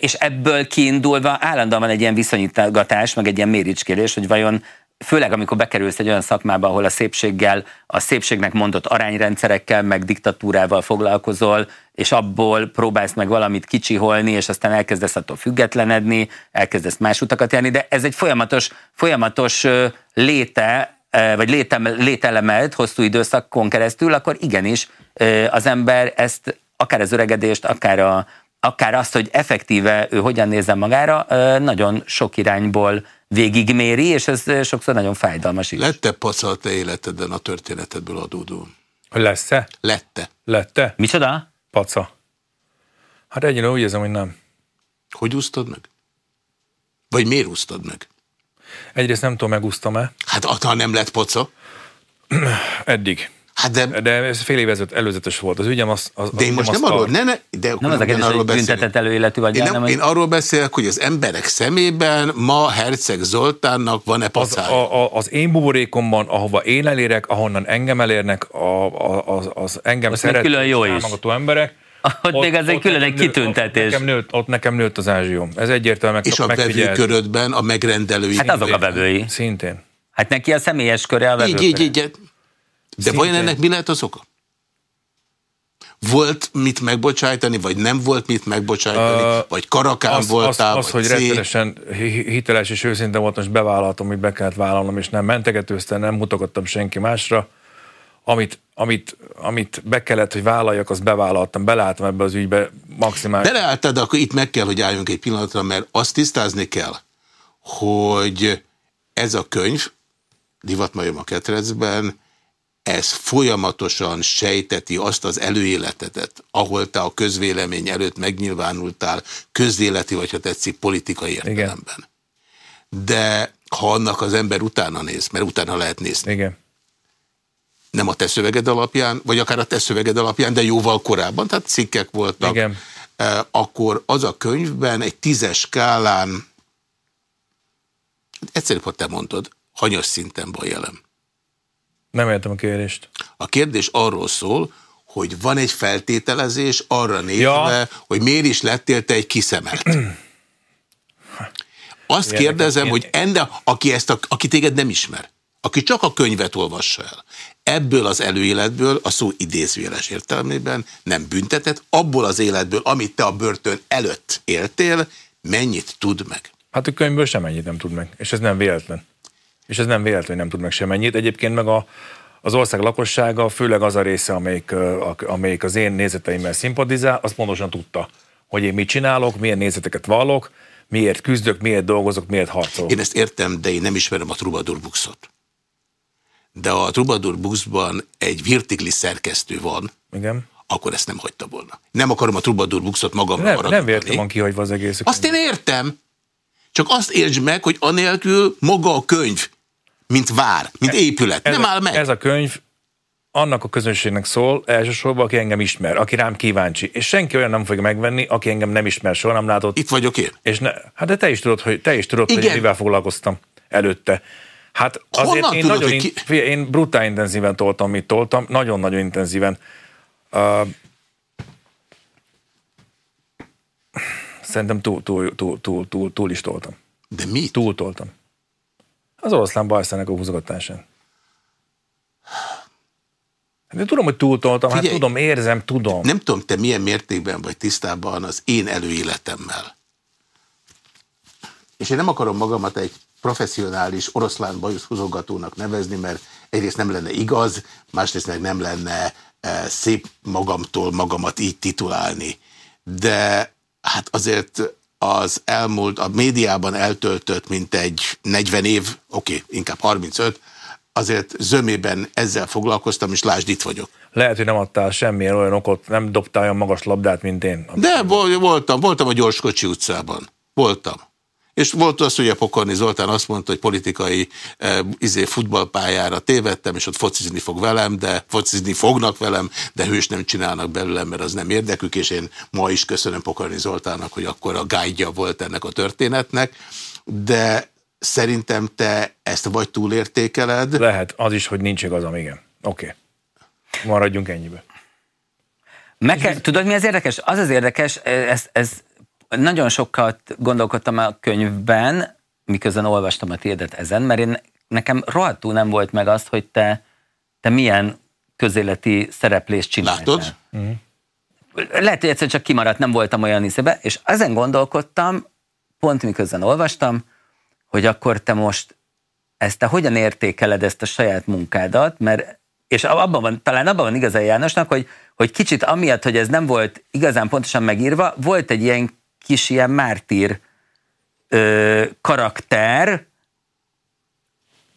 és ebből kiindulva állandóan egy ilyen viszonyítgatás, meg egy ilyen méricskélés, hogy vajon főleg amikor bekerülsz egy olyan szakmába, ahol a szépséggel, a szépségnek mondott arányrendszerekkel, meg diktatúrával foglalkozol, és abból próbálsz meg valamit kicsiholni, és aztán elkezdesz attól függetlenedni, elkezdesz más utakat járni, de ez egy folyamatos, folyamatos léte, vagy létem, lételemed hosszú időszakon keresztül, akkor igenis az ember ezt akár az öregedést, akár, a, akár azt, hogy effektíve ő hogyan nézzen magára, nagyon sok irányból végigméri, és ez sokszor nagyon fájdalmas is. Lette paca a te életedben a történetedből adódóan? Lesz-e? Lette. Lette? Micsoda? Paca. Hát egyre úgy érzem, hogy nem. Hogy úsztad meg? Vagy miért úsztad meg? Egyrészt nem tudom, megúsztam-e. Hát ha nem lett paca? Eddig. Hát de, de ez fél évezet előzetes volt. Az ügyem az, az, De én most nem arról, ne, ne, de nem az a kérdés, hogy büntetett előéletű vagy. Én, nem, nem, én arról beszélek, hogy az emberek szemében ma Herceg Zoltánnak van-e pacája? Az, a, a, az én buborékomban, ahova én elérek, ahonnan engem elérnek, a, a, az, az engem szeret, külön jó is. emberek, ott, ott még ez egy külön egy kitüntetés. Ott nekem, nőtt, ott nekem nőtt az ázsióm. Ez egyértelműen És a vevőkörödben a megrendelői. Hát azok a vevői. Szintén. Hát neki a személyes köre a vevőköre. Így, így, így. De vajon ennek mi lehet az oka? Volt mit megbocsájtani, vagy nem volt mit megbocsájtani, uh, vagy karakán az, voltál, az, az, hogy rettenesen hiteles és őszinte volt, most bevállaltam, hogy be kellett vállalnom, és nem mentegetőztem, nem mutogattam senki másra. Amit, amit, amit be kellett, hogy vállaljak, azt bevállaltam, beleálltam ebbe az ügybe maximális. Beleálltad, de akkor itt meg kell, hogy álljunk egy pillanatra, mert azt tisztázni kell, hogy ez a könyv, Divatmajom a ketrecben, ez folyamatosan sejteti azt az előéletedet, ahol te a közvélemény előtt megnyilvánultál, közéleti, vagy ha tetszik, politikai értelemben. De ha annak az ember utána néz, mert utána lehet nézni. Igen. Nem a te szöveged alapján, vagy akár a te szöveged alapján, de jóval korábban, tehát cikkek voltak. Igen. Eh, akkor az a könyvben egy tízes skálán, egyszerűbb, ha te mondod, hanyas szinten van jelen. Nem értem a kérdést. A kérdés arról szól, hogy van egy feltételezés arra nézve, ja. hogy miért is lettél te egy kiszemelt. Azt Ilyen kérdezem, én... hogy enne, aki, ezt a, aki téged nem ismer, aki csak a könyvet olvassa el, ebből az előéletből, a szó idézőjeles értelmében nem büntetett, abból az életből, amit te a börtön előtt éltél, mennyit tud meg? Hát a könyvből semennyit nem tud meg, és ez nem véletlen. És ez nem véletlen, hogy nem tud meg semennyit. Egyébként meg a, az ország lakossága, főleg az a része, amelyik, amelyik az én nézeteimmel szimpatizál, azt pontosan tudta, hogy én mit csinálok, milyen nézeteket vallok, miért küzdök, miért dolgozok, miért harcolok. Én ezt értem, de én nem ismerem a Troubadour Buxot. De a Troubadour Buxban egy virtikli szerkesztő van, Igen. akkor ezt nem hagyta volna. Nem akarom a Troubadour Buxot magamra Nem, nem értem, van kihagyva az egész. Azt én értem. Csak azt értsd meg, hogy anélkül maga a könyv, mint vár, mint épület, ez nem áll meg. Ez a könyv annak a közönségnek szól, elsősorban, aki engem ismer, aki rám kíváncsi. És senki olyan nem fogja megvenni, aki engem nem ismer, soha nem látott. Itt vagyok én. És ne, hát de te is tudod, hogy, te is tudod, hogy mivel foglalkoztam előtte. Hát azért Honnan én tudod, nagyon, ki... in, figyelj, én brutál intenzíven toltam, mit toltam, nagyon-nagyon intenzíven. Uh, szerintem túl, túl, túl, túl, túl, túl is toltam. De mit? Túl toltam. Az oroszlán bajszának a húzogatásán. De tudom, hogy túltoltam, hát tudom, érzem, tudom. Nem tudom, te milyen mértékben vagy tisztában az én előéletemmel. És én nem akarom magamat egy professzionális oroszlán bajuszhúzogatónak nevezni, mert egyrészt nem lenne igaz, másrészt meg nem lenne e, szép magamtól magamat így titulálni. De hát azért az elmúlt, a médiában eltöltött mint egy 40 év, oké, okay, inkább 35, azért zömében ezzel foglalkoztam, és lásd, itt vagyok. Lehet, hogy nem adtál semmilyen olyan okot, nem dobtál olyan magas labdát, mint én. De voltam, voltam a Gyorskocsi utcában. Voltam. És volt az, hogy a Pokorni Zoltán azt mondta, hogy politikai e, izé, futballpályára tévedtem, és ott focizni fog velem, de focizni fognak velem, de hős nem csinálnak belőlem, mert az nem érdekük, és én ma is köszönöm Pokorni Zoltánnak, hogy akkor a gájdja volt ennek a történetnek. De szerintem te ezt vagy túlértékeled. Lehet, az is, hogy nincs igazam, igen. Oké. Okay. Maradjunk ennyibe. Meg kell, tudod, mi az érdekes? Az az érdekes, ez, ez nagyon sokat gondolkodtam a könyvben, miközben olvastam a tiédet ezen, mert én, nekem rohadtul nem volt meg azt, hogy te, te milyen közéleti szereplést csináltál. Látod? Uh-huh. Lehet, hogy egyszer csak kimaradt, nem voltam olyan iszebe, és ezen gondolkodtam, pont miközben olvastam, hogy akkor te most ezt te hogyan értékeled ezt a saját munkádat, mert és abban van, talán abban van igaza Jánosnak, hogy, hogy kicsit amiatt, hogy ez nem volt igazán pontosan megírva, volt egy ilyen kis ilyen mártír ö, karakter,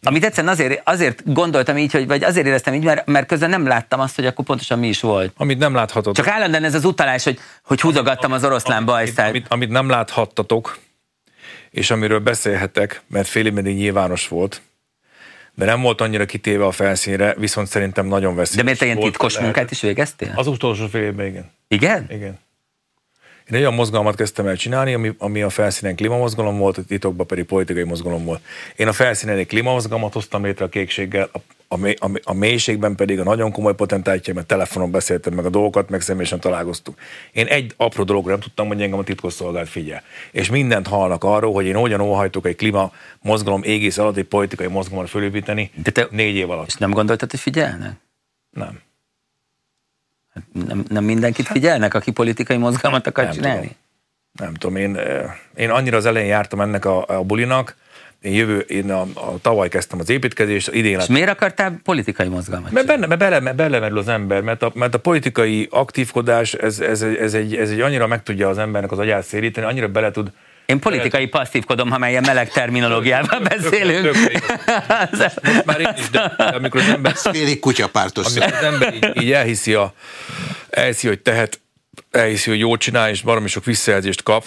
amit egyszerűen azért, azért gondoltam így, hogy, vagy azért éreztem így, mert, mert közben nem láttam azt, hogy akkor pontosan mi is volt. Amit nem láthatott. Csak állandóan ez az utalás, hogy, hogy húzogattam az oroszlán bajszát. Amit, amit nem láthattatok, és amiről beszélhetek, mert félig meddig nyilvános volt, de nem volt annyira kitéve a felszínre, viszont szerintem nagyon veszélyes. De miért ilyen titkos lehet. munkát is végeztél? Az utolsó fél évben, igen. Igen? Igen. Én olyan mozgalmat kezdtem el csinálni, ami, ami a felszínen klímamozgalom volt, a titokban pedig politikai mozgalom volt. Én a felszínen egy klímamozgalmat hoztam létre a kékséggel, a, a, a, a mélységben pedig a nagyon komoly potentátja, mert telefonon beszéltem meg a dolgokat, meg személyesen találkoztunk. Én egy apró dologra nem tudtam, hogy engem a titkosszolgált figyel. És mindent hallnak arról, hogy én hogyan óhajtok egy klíma mozgalom égész alatt egy politikai mozgalomra fölépíteni De te négy év alatt. És nem gondoltad, hogy figyelnek? Nem. Hát nem, nem mindenkit figyelnek, aki politikai mozgalmat akar nem csinálni? Tudom. Nem tudom, én, én annyira az elején jártam ennek a, a bulinak, én jövő, én a, a tavaly kezdtem az építkezést, idén És miért akartál politikai mozgalmat? Mert, benne, mert bele, belemerül az ember, mert a, mert a politikai aktívkodás, ez, ez, ez, egy, ez egy annyira meg tudja az embernek az agyát széríteni, annyira bele tud én politikai passzívkodom, ha melyen meleg terminológiában beszélünk. Most már én is, de amikor az ember... Félig kutyapártos. Amikor az ember így, így elhiszi, a, elhiszi, hogy tehet, elhiszi, hogy jót csinál, és baromi sok visszajelzést kap,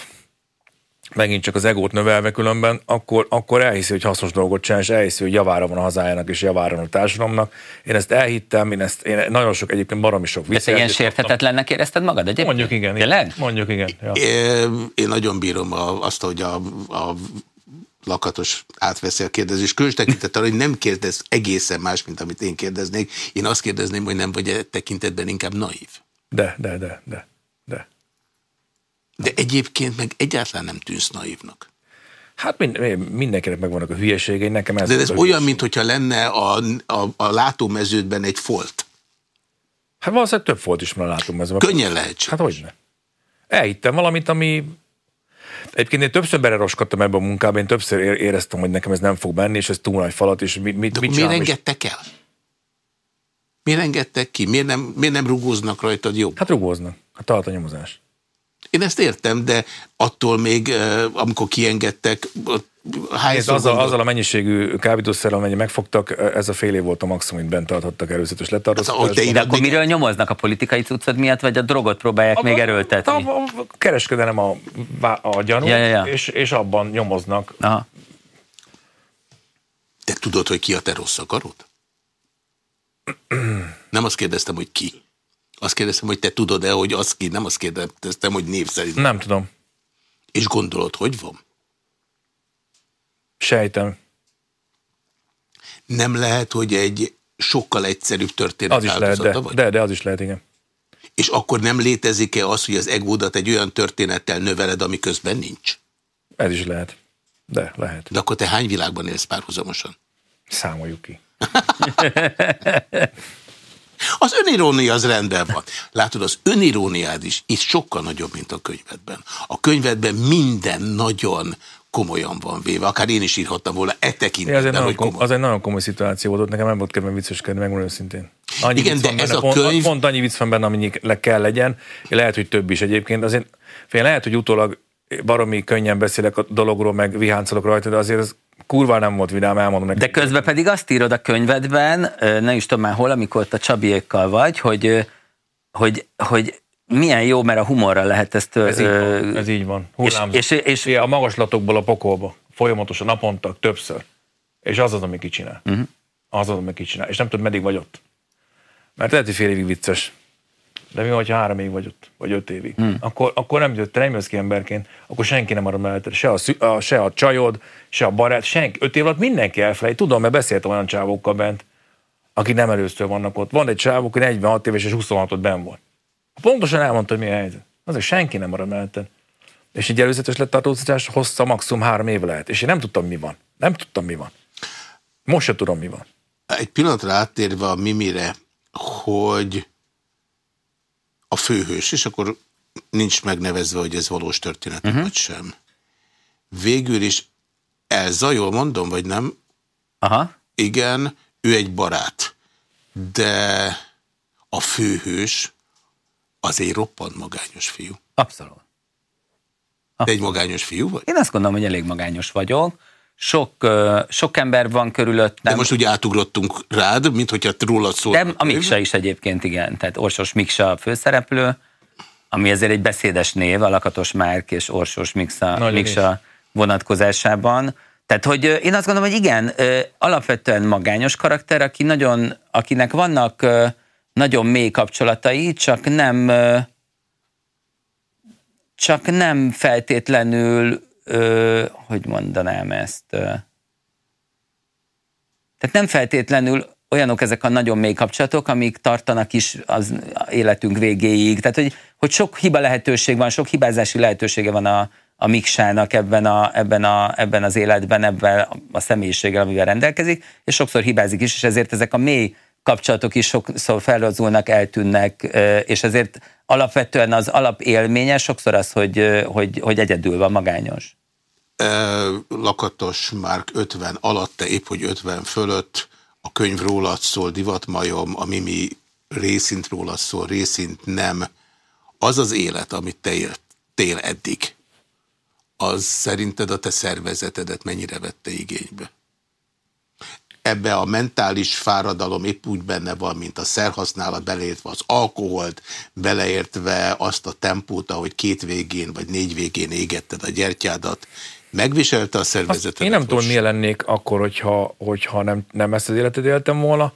megint csak az egót növelve különben, akkor, akkor elhiszi, hogy hasznos dolgot csinál, és elhiszi, hogy javára van a hazájának, és javára van a társadalomnak. Én ezt elhittem, én ezt én nagyon sok egyébként baromi sok vissza. ilyen sérthetetlennek érezted magad egyébként? Mondjuk igen. Tényleg? Mondjuk igen. Ja. Én, én nagyon bírom azt, hogy a, a lakatos átveszi a kérdezés. Különös tekintettel, hogy nem kérdez egészen más, mint amit én kérdeznék. Én azt kérdezném, hogy nem vagy -e tekintetben inkább naív. De, de, de, de, de. De egyébként meg egyáltalán nem tűnsz naívnak. Hát mind, mindenkinek megvannak a hülyeségei, nekem ez... De ez olyan, mintha lenne a, a, a látómeződben egy folt. Hát valószínűleg több folt is van a látómezőben. Könnyen lehetséges. Hát hogy ne. Elhittem valamit, ami... Egyébként én többször beleroskadtam ebbe a munkába, én többször éreztem, hogy nekem ez nem fog menni, és ez túl nagy falat, és mit, mit, mit miért engedtek el? Miért engedtek ki? Miért nem, miért nem rugóznak rajtad jobb? Hát rugóznak. Hát tart a nyomozás. Én ezt értem, de attól még, amikor kiengedtek, Nézd, azzal, azzal a mennyiségű kábítószerrel, amennyi megfogtak, ez a fél év volt a maximum, amit bent tartottak előzetes letartóztatásban. Hát, de akkor miről nyomoznak a politikai cuccod miatt, vagy a drogot próbálják a, még erőltetni? A, a, a kereskedelem a, a gyanú, ja, ja, ja. És, és abban nyomoznak. Aha. Te tudod, hogy ki a te rossz akarod? Nem azt kérdeztem, hogy ki. Azt kérdeztem, hogy te tudod-e, hogy az ki, nem azt kérdeztem, hogy név szerint. Nem tudom. És gondolod, hogy van? Sejtem. Nem lehet, hogy egy sokkal egyszerűbb történet az is lehet, de, vagy? de, de az is lehet, igen. És akkor nem létezik-e az, hogy az egódat egy olyan történettel növeled, ami közben nincs? Ez is lehet. De lehet. De akkor te hány világban élsz párhuzamosan? Számoljuk ki. Az önirónia az rendben van. Látod, az öniróniád is itt sokkal nagyobb, mint a könyvedben. A könyvedben minden nagyon komolyan van véve. Akár én is írhattam volna e tekintetben, az, egy hogy komoly. az egy nagyon komoly szituáció volt, nekem nem volt kedvem vicceskedni, megmondom őszintén. Annyi Igen, de ez benne, a pont, könyv... Pont annyi vicc van benne, amennyi le kell legyen, lehet, hogy több is egyébként. Azért, fél, lehet, hogy utólag baromi könnyen beszélek a dologról, meg viháncolok rajta, de azért ez kurva nem volt vidám, elmondom nekik. De közben pedig azt írod a könyvedben, ne is tudom már hol, amikor a Csabiékkal vagy, hogy, hogy, hogy milyen jó, mert a humorra lehet ezt... Ez így van, ez így van. És, és, és, és, a magaslatokból a pokolba, folyamatosan, naponta, többször. És az az, ami kicsinál. Uh-huh. Az az, ami kicsinál. És nem tudod, meddig vagy ott. Mert lehet, hogy fél évig vicces. De mi, hogyha három évig vagy ott, vagy öt évig? Hmm. Akkor, akkor nem jött, te nem jössz ki emberként, akkor senki nem arra mellett. Se a, a, se a csajod, se a barát, senki. Öt év alatt mindenki elfelejt. Tudom, mert beszéltem olyan csávokkal bent, akik nem először vannak ott. Van egy csávó, aki 46 éves és 26-ot ben volt. Pontosan elmondta, hogy mi a helyzet. Azért senki nem marad melletten. És egy előzetes letartóztatás hossza maximum három év lehet. És én nem tudtam, mi van. Nem tudtam, mi van. Most se tudom, mi van. Egy pillanatra áttérve a Mimire, hogy a főhős, és akkor nincs megnevezve, hogy ez valós történet, uh mhm. -huh. vagy sem. Végül is Elza, jól mondom, vagy nem? Aha. Igen, ő egy barát. De a főhős az egy roppant magányos fiú. Abszolút. Abszolút. Te egy magányos fiú vagy? Én azt gondolom, hogy elég magányos vagyok. Sok, sok ember van körülöttem. De most ugye átugrottunk rád, mint hogyha rólad szólt. De a Miksa is egyébként, igen. Tehát Orsos Miksa a főszereplő, ami ezért egy beszédes név, a Lakatos Márk és Orsos Miksa, Miksa vonatkozásában. Tehát, hogy én azt gondolom, hogy igen, alapvetően magányos karakter, aki nagyon, akinek vannak nagyon mély kapcsolatai, csak nem csak nem feltétlenül, hogy mondanám ezt, tehát nem feltétlenül olyanok ezek a nagyon mély kapcsolatok, amik tartanak is az életünk végéig. Tehát, hogy, hogy sok hiba lehetőség van, sok hibázási lehetősége van a, a Miksának ebben, a, ebben, a, ebben az életben, ebben a személyiséggel, amivel rendelkezik, és sokszor hibázik is, és ezért ezek a mély kapcsolatok is sokszor felrazulnak, eltűnnek, és ezért alapvetően az alapélménye sokszor az, hogy, hogy, hogy egyedül van, magányos. Lakatos Márk 50 alatt, te épp hogy 50 fölött, a könyv rólad szól, divatmajom, a Mimi részint rólad szól, részint nem. Az az élet, amit te éltél eddig, az szerinted a te szervezetedet mennyire vette igénybe? Ebbe a mentális fáradalom épp úgy benne van, mint a szerhasználat, beleértve az alkoholt, beleértve azt a tempót, ahogy két végén vagy négy végén égetted a gyertyádat. Megviselte a szervezetet? Én nem tudom, milyen lennék akkor, hogyha, hogyha nem, nem ezt az életet éltem volna,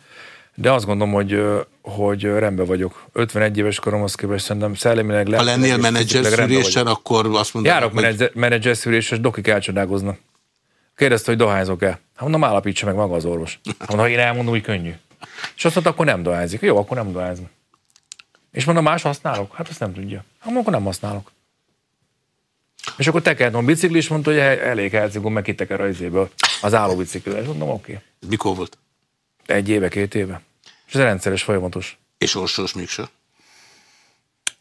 de azt gondolom, hogy, hogy rendben vagyok. 51 éves koromhoz képest szerintem szellemileg lehet. Ha lennél menedzser szűrésen, akkor azt mondom, Járok hogy... menedzser szűrésen, és dokik elcsodálkoznak. Kérdezte, hogy dohányzok-e. Hát mondom, állapítsa meg maga az orvos. Hát mondom, ha én elmondom, hogy könnyű. És azt mondta, akkor nem dohányzik. Jó, akkor nem dohányzik. És mondom, más használok? Hát azt nem tudja. Hát mondom, akkor nem használok. És akkor tekertem a bicikli, és mondta, hogy elég hercegom, meg kiteker az izéből az álló bicikli. És mondom, oké. Okay. Mikor volt? Egy éve, két éve. És ez rendszeres, folyamatos. És Orsos Miksa?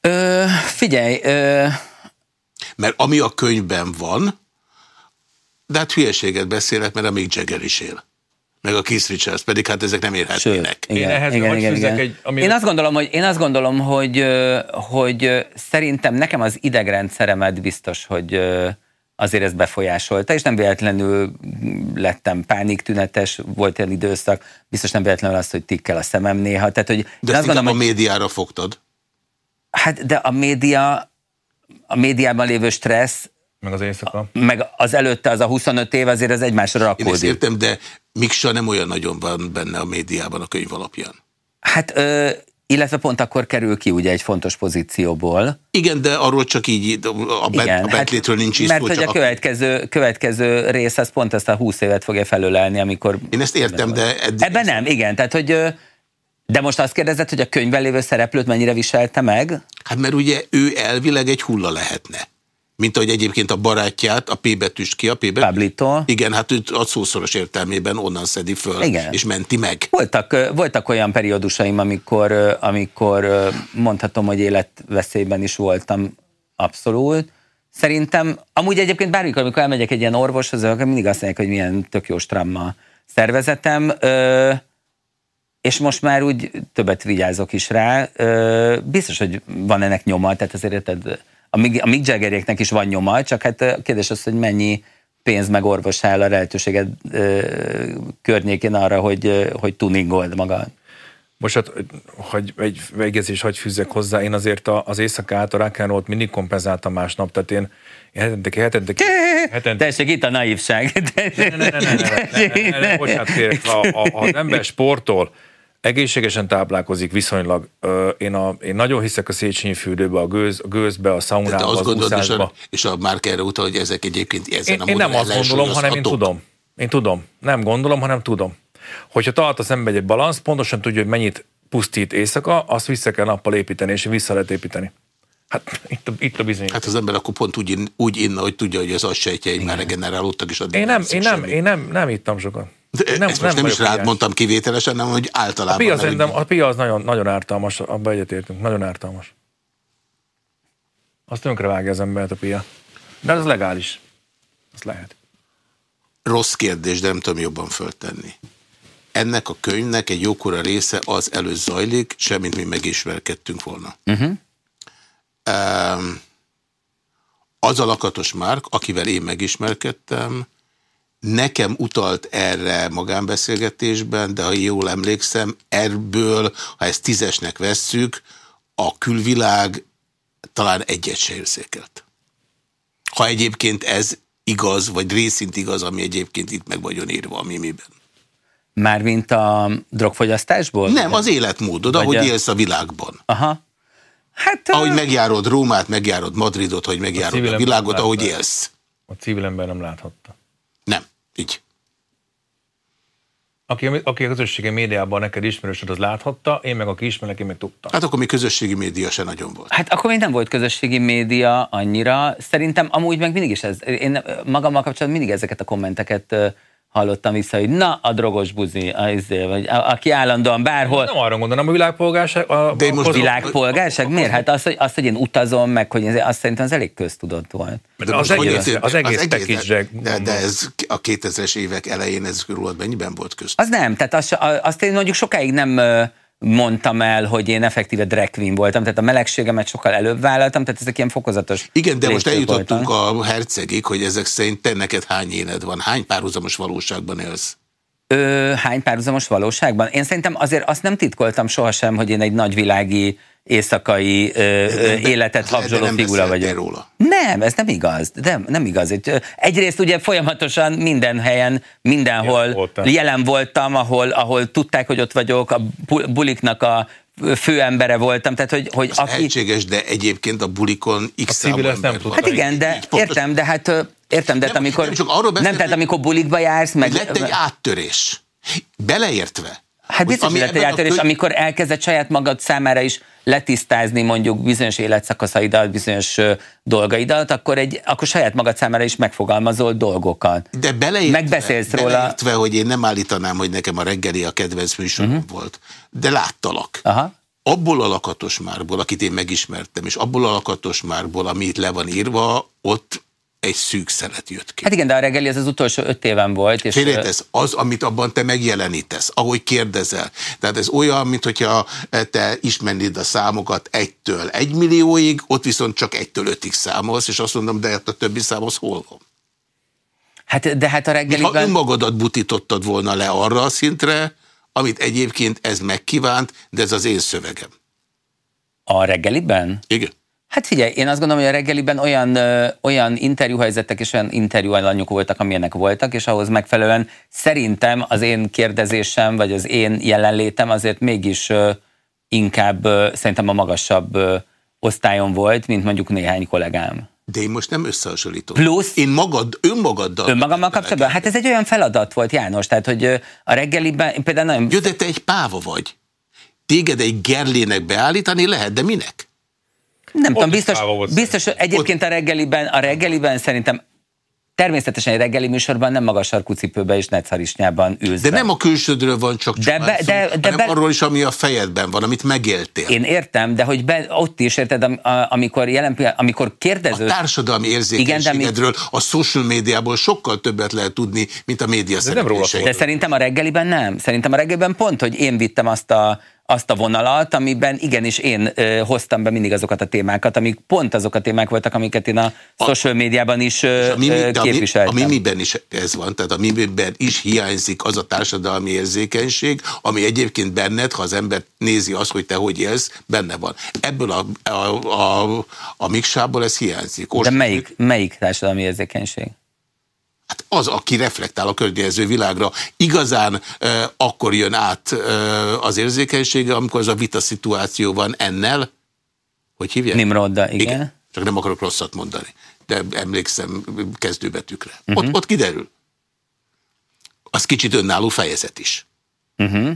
Ö, figyelj. Ö... Mert ami a könyvben van, de hát hülyeséget beszélek, mert a Mick Jagger is él. meg a Keith Richards, pedig hát ezek nem érhetnének. Sőt, igen, ehhez igen, igen, igen. Egy, ami én, azt gondolom, hogy, én azt gondolom, hogy, hogy szerintem nekem az idegrendszeremet biztos, hogy azért ez befolyásolta, és nem véletlenül lettem pániktünetes, volt olyan időszak, biztos nem véletlenül az, hogy tikkel a szemem néha. Tehát, hogy de azt gondolom, a hogy, médiára fogtad. Hát, de a média, a médiában lévő stressz, meg az éjszaka. Meg az előtte az a 25 év azért az egymásra rakódik. Én ezt értem, de Miksa nem olyan nagyon van benne a médiában a könyv alapján. Hát ö, illetve pont akkor kerül ki ugye egy fontos pozícióból. Igen, de arról csak így a, bet, Igen, a betlétről hát, nincs is Mert hogy a következő, következő rész az pont ezt a 20 évet fogja felölelni, amikor... Én ezt értem, de... Eddig Ebben nem, igen, tehát hogy... De most azt kérdezed, hogy a könyvben lévő szereplőt mennyire viselte meg? Hát mert ugye ő elvileg egy hulla lehetne mint ahogy egyébként a barátját, a P betűst ki, a P betűst. Pablito. Igen, hát őt a szószoros értelmében onnan szedi föl, Igen. és menti meg. Voltak, voltak olyan periódusaim, amikor, amikor mondhatom, hogy életveszélyben is voltam abszolút. Szerintem, amúgy egyébként bármikor, amikor elmegyek egy ilyen orvoshoz, akkor mindig azt mondják, hogy milyen tök jó stramma szervezetem, és most már úgy többet vigyázok is rá. Biztos, hogy van ennek nyoma, tehát azért érted, a, a Mick Jaggeréknek is van nyoma, csak hát a kérdés az, hogy mennyi pénz meg orvos áll a lehetőséged ö, környékén arra, hogy, hogy tuningold magad. Most hát, hogy egy végezés hogy fűzzek hozzá, én azért a, az éjszakát, a rock mindig kompenzáltam másnap, tehát én, hetente, hetente, hetente... Tessék, itt a naívság. Ne, ne, ne, ne, ne, ne, ne, ne, bocsánat, ha, ha, ha az ember sportol, egészségesen táplálkozik viszonylag. Én, a, én nagyon hiszek a Széchenyi fürdőbe, a, gőz, a gőzbe, a szaunába, az gondolod, és a, és a Márk utal, hogy ezek egyébként ezen én, a Én nem azt gondolom, hanem én tudom. Én tudom. Nem gondolom, hanem tudom. Hogyha tart az ember egy balansz, pontosan tudja, hogy mennyit pusztít éjszaka, azt vissza kell nappal építeni, és vissza lehet építeni. Hát itt a, itt a bizony. Hát az ember akkor pont úgy, in, úgy inna, hogy tudja, hogy az agysejtjeim már regenerálódtak, és addig én nem, én nem, én nem, nem ittam sokat. De nem, ezt most nem, nem is rád mondtam kivételesen, hanem hogy általában. A pia, szerintem, a pia az nagyon, nagyon ártalmas, abban egyetértünk, nagyon ártalmas. Azt tönkre vágja az embert a pia. De ez legális. Az lehet. Rossz kérdés, de nem tudom jobban föltenni. Ennek a könyvnek egy jókora része az előtt zajlik, semmint mi megismerkedtünk volna. Uh -huh. um, az a lakatos Márk, akivel én megismerkedtem, nekem utalt erre magánbeszélgetésben, de ha jól emlékszem, erből, ha ezt tízesnek vesszük, a külvilág talán egyet se érzékelt. Ha egyébként ez igaz, vagy részint igaz, ami egyébként itt meg vagyon írva a mimiben. Mármint a drogfogyasztásból? Nem, az életmódod, ahogy a... élsz a világban. Aha. Hát, ahogy megjárod Rómát, megjárod Madridot, hogy megjárod a, a világot, ahogy élsz. A civil ember nem láthatta. Így. Aki, aki a közösségi médiában neked ismerősöd, az láthatta, én meg aki ismerek, én meg tudtam. Hát akkor mi közösségi média se nagyon volt. Hát akkor még nem volt közösségi média annyira. Szerintem amúgy meg mindig is ez. Én magammal kapcsolatban mindig ezeket a kommenteket hallottam vissza, hogy na, a drogos buzi, a, izé, vagy a, aki állandóan bárhol. Nem arra gondolom, a világpolgárság. A, De most világpolgárság? Miért? Hát az, hogy, az, hogy én utazom, meg hogy azt szerintem az elég köztudott volt. De az, egész, az, az egész, az egész de, de, ez a 2000-es évek elején ez rólad mennyiben volt köztudott? Az nem, tehát azt, azt én mondjuk sokáig nem mondtam el, hogy én effektíve drag queen voltam, tehát a melegségemet sokkal előbb vállaltam, tehát ezek ilyen fokozatos Igen, de most eljutottunk voltam. a hercegig, hogy ezek szerint te neked hány éned van, hány párhuzamos valóságban élsz? Ö, hány párhuzamos valóságban? Én szerintem azért azt nem titkoltam sohasem, hogy én egy nagyvilági éjszakai ö, nem, életet habzsoló figura vagyok. Róla. Nem, ez nem igaz. Nem, nem igaz. Egyrészt ugye folyamatosan minden helyen, mindenhol jelen voltam, jelen voltam ahol, ahol tudták, hogy ott vagyok, a buliknak a főembere voltam, tehát hogy, hogy aki... Lehetséges, de egyébként a bulikon x a nem van. Hát igen, de értem, de hát értem, de nem, hát amikor... Nem, csak arról nem, tehát amikor bulikba jársz, meg... Lett egy áttörés. Beleértve, Hát biztos, egy és amikor elkezdett saját magad számára is letisztázni mondjuk bizonyos életszakaszaidat, bizonyos dolgaidat, akkor, egy, akkor saját magad számára is megfogalmazol dolgokat. De beleértve, Megbeszélsz róla. beleértve, hogy én nem állítanám, hogy nekem a reggeli a kedvenc műsorom uh-huh. volt, de láttalak. Aha. Abból a lakatos márból, akit én megismertem, és abból a lakatos márból, ami itt le van írva, ott egy szűk szelet jött ki. Hát igen, de a reggeli az az utolsó öt éven volt. És Félretesz, az, amit abban te megjelenítesz, ahogy kérdezel. Tehát ez olyan, mint hogyha te ismernéd a számokat egytől egy millióig, ott viszont csak egytől ötig számolsz, és azt mondom, de hát a többi számhoz hol van? Hát, de hát a reggeliben... Ha önmagadat butítottad volna le arra a szintre, amit egyébként ez megkívánt, de ez az én szövegem. A reggeliben? Igen. Hát figyelj, én azt gondolom, hogy a reggeliben olyan, ö, olyan interjúhelyzetek és olyan interjúalanyok voltak, amilyenek voltak, és ahhoz megfelelően szerintem az én kérdezésem, vagy az én jelenlétem azért mégis ö, inkább ö, szerintem a magasabb ö, osztályon volt, mint mondjuk néhány kollégám. De én most nem összehasonlítom. Plusz- Én magad, önmagaddal... Önmagammal kapcsolatban? Hát ez egy olyan feladat volt, János, tehát hogy ö, a reggeliben én például nagyon... Jó, de te egy páva vagy. Téged egy gerlének beállítani lehet, de minek? Nem tudom, is biztos, biztos hogy egyébként a reggeliben, a reggeliben szerintem természetesen egy reggeli műsorban nem magas sarkú cipőbe és netharisnyában ülsz De nem a külsődről van csak De be- szó, de- de hanem be- arról is, ami a fejedben van, amit megéltél. Én értem, de hogy be, ott is érted, am- a- amikor jelen amikor A kérdező... társadalmi érzékenységedről a social médiából sokkal többet lehet tudni, mint a média nem róla. De szerintem a reggeliben nem. Szerintem a reggeliben pont, hogy én vittem azt a, azt a vonalat, amiben igenis én ö, hoztam be mindig azokat a témákat, amik pont azok a témák voltak, amiket én a, a social médiában is ö, A, mimi, ö, de a, mi- képviseltem. a mimiben is ez van, tehát a mimiben is hiányzik az a társadalmi érzékenység, ami egyébként benned, ha az ember nézi azt, hogy te hogy élsz, benne van. Ebből a, a, a, a mixából ez hiányzik. De Most- melyik, melyik társadalmi érzékenység? Hát az, aki reflektál a környező világra, igazán e, akkor jön át e, az érzékenysége, amikor az a vita szituáció van ennel, hogy hívják? Nimrodda, igen. igen. Csak nem akarok rosszat mondani, de emlékszem kezdőbetűkre. Uh-huh. Ott, ott kiderül. Az kicsit önálló fejezet is. Uh-huh.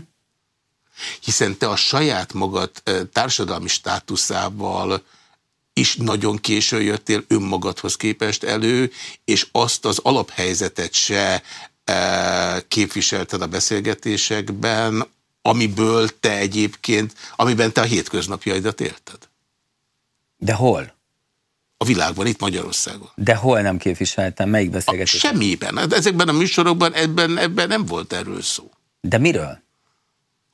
Hiszen te a saját magad társadalmi státuszával is nagyon későn jöttél önmagadhoz képest elő, és azt az alaphelyzetet se e, képviselted a beszélgetésekben, amiből te egyébként, amiben te a hétköznapjaidat élted. De hol? A világban, itt Magyarországon. De hol nem képviseltem? Melyik beszélgetés? Semmiben. Hát Ezekben a műsorokban ebben, ebben nem volt erről szó. De miről?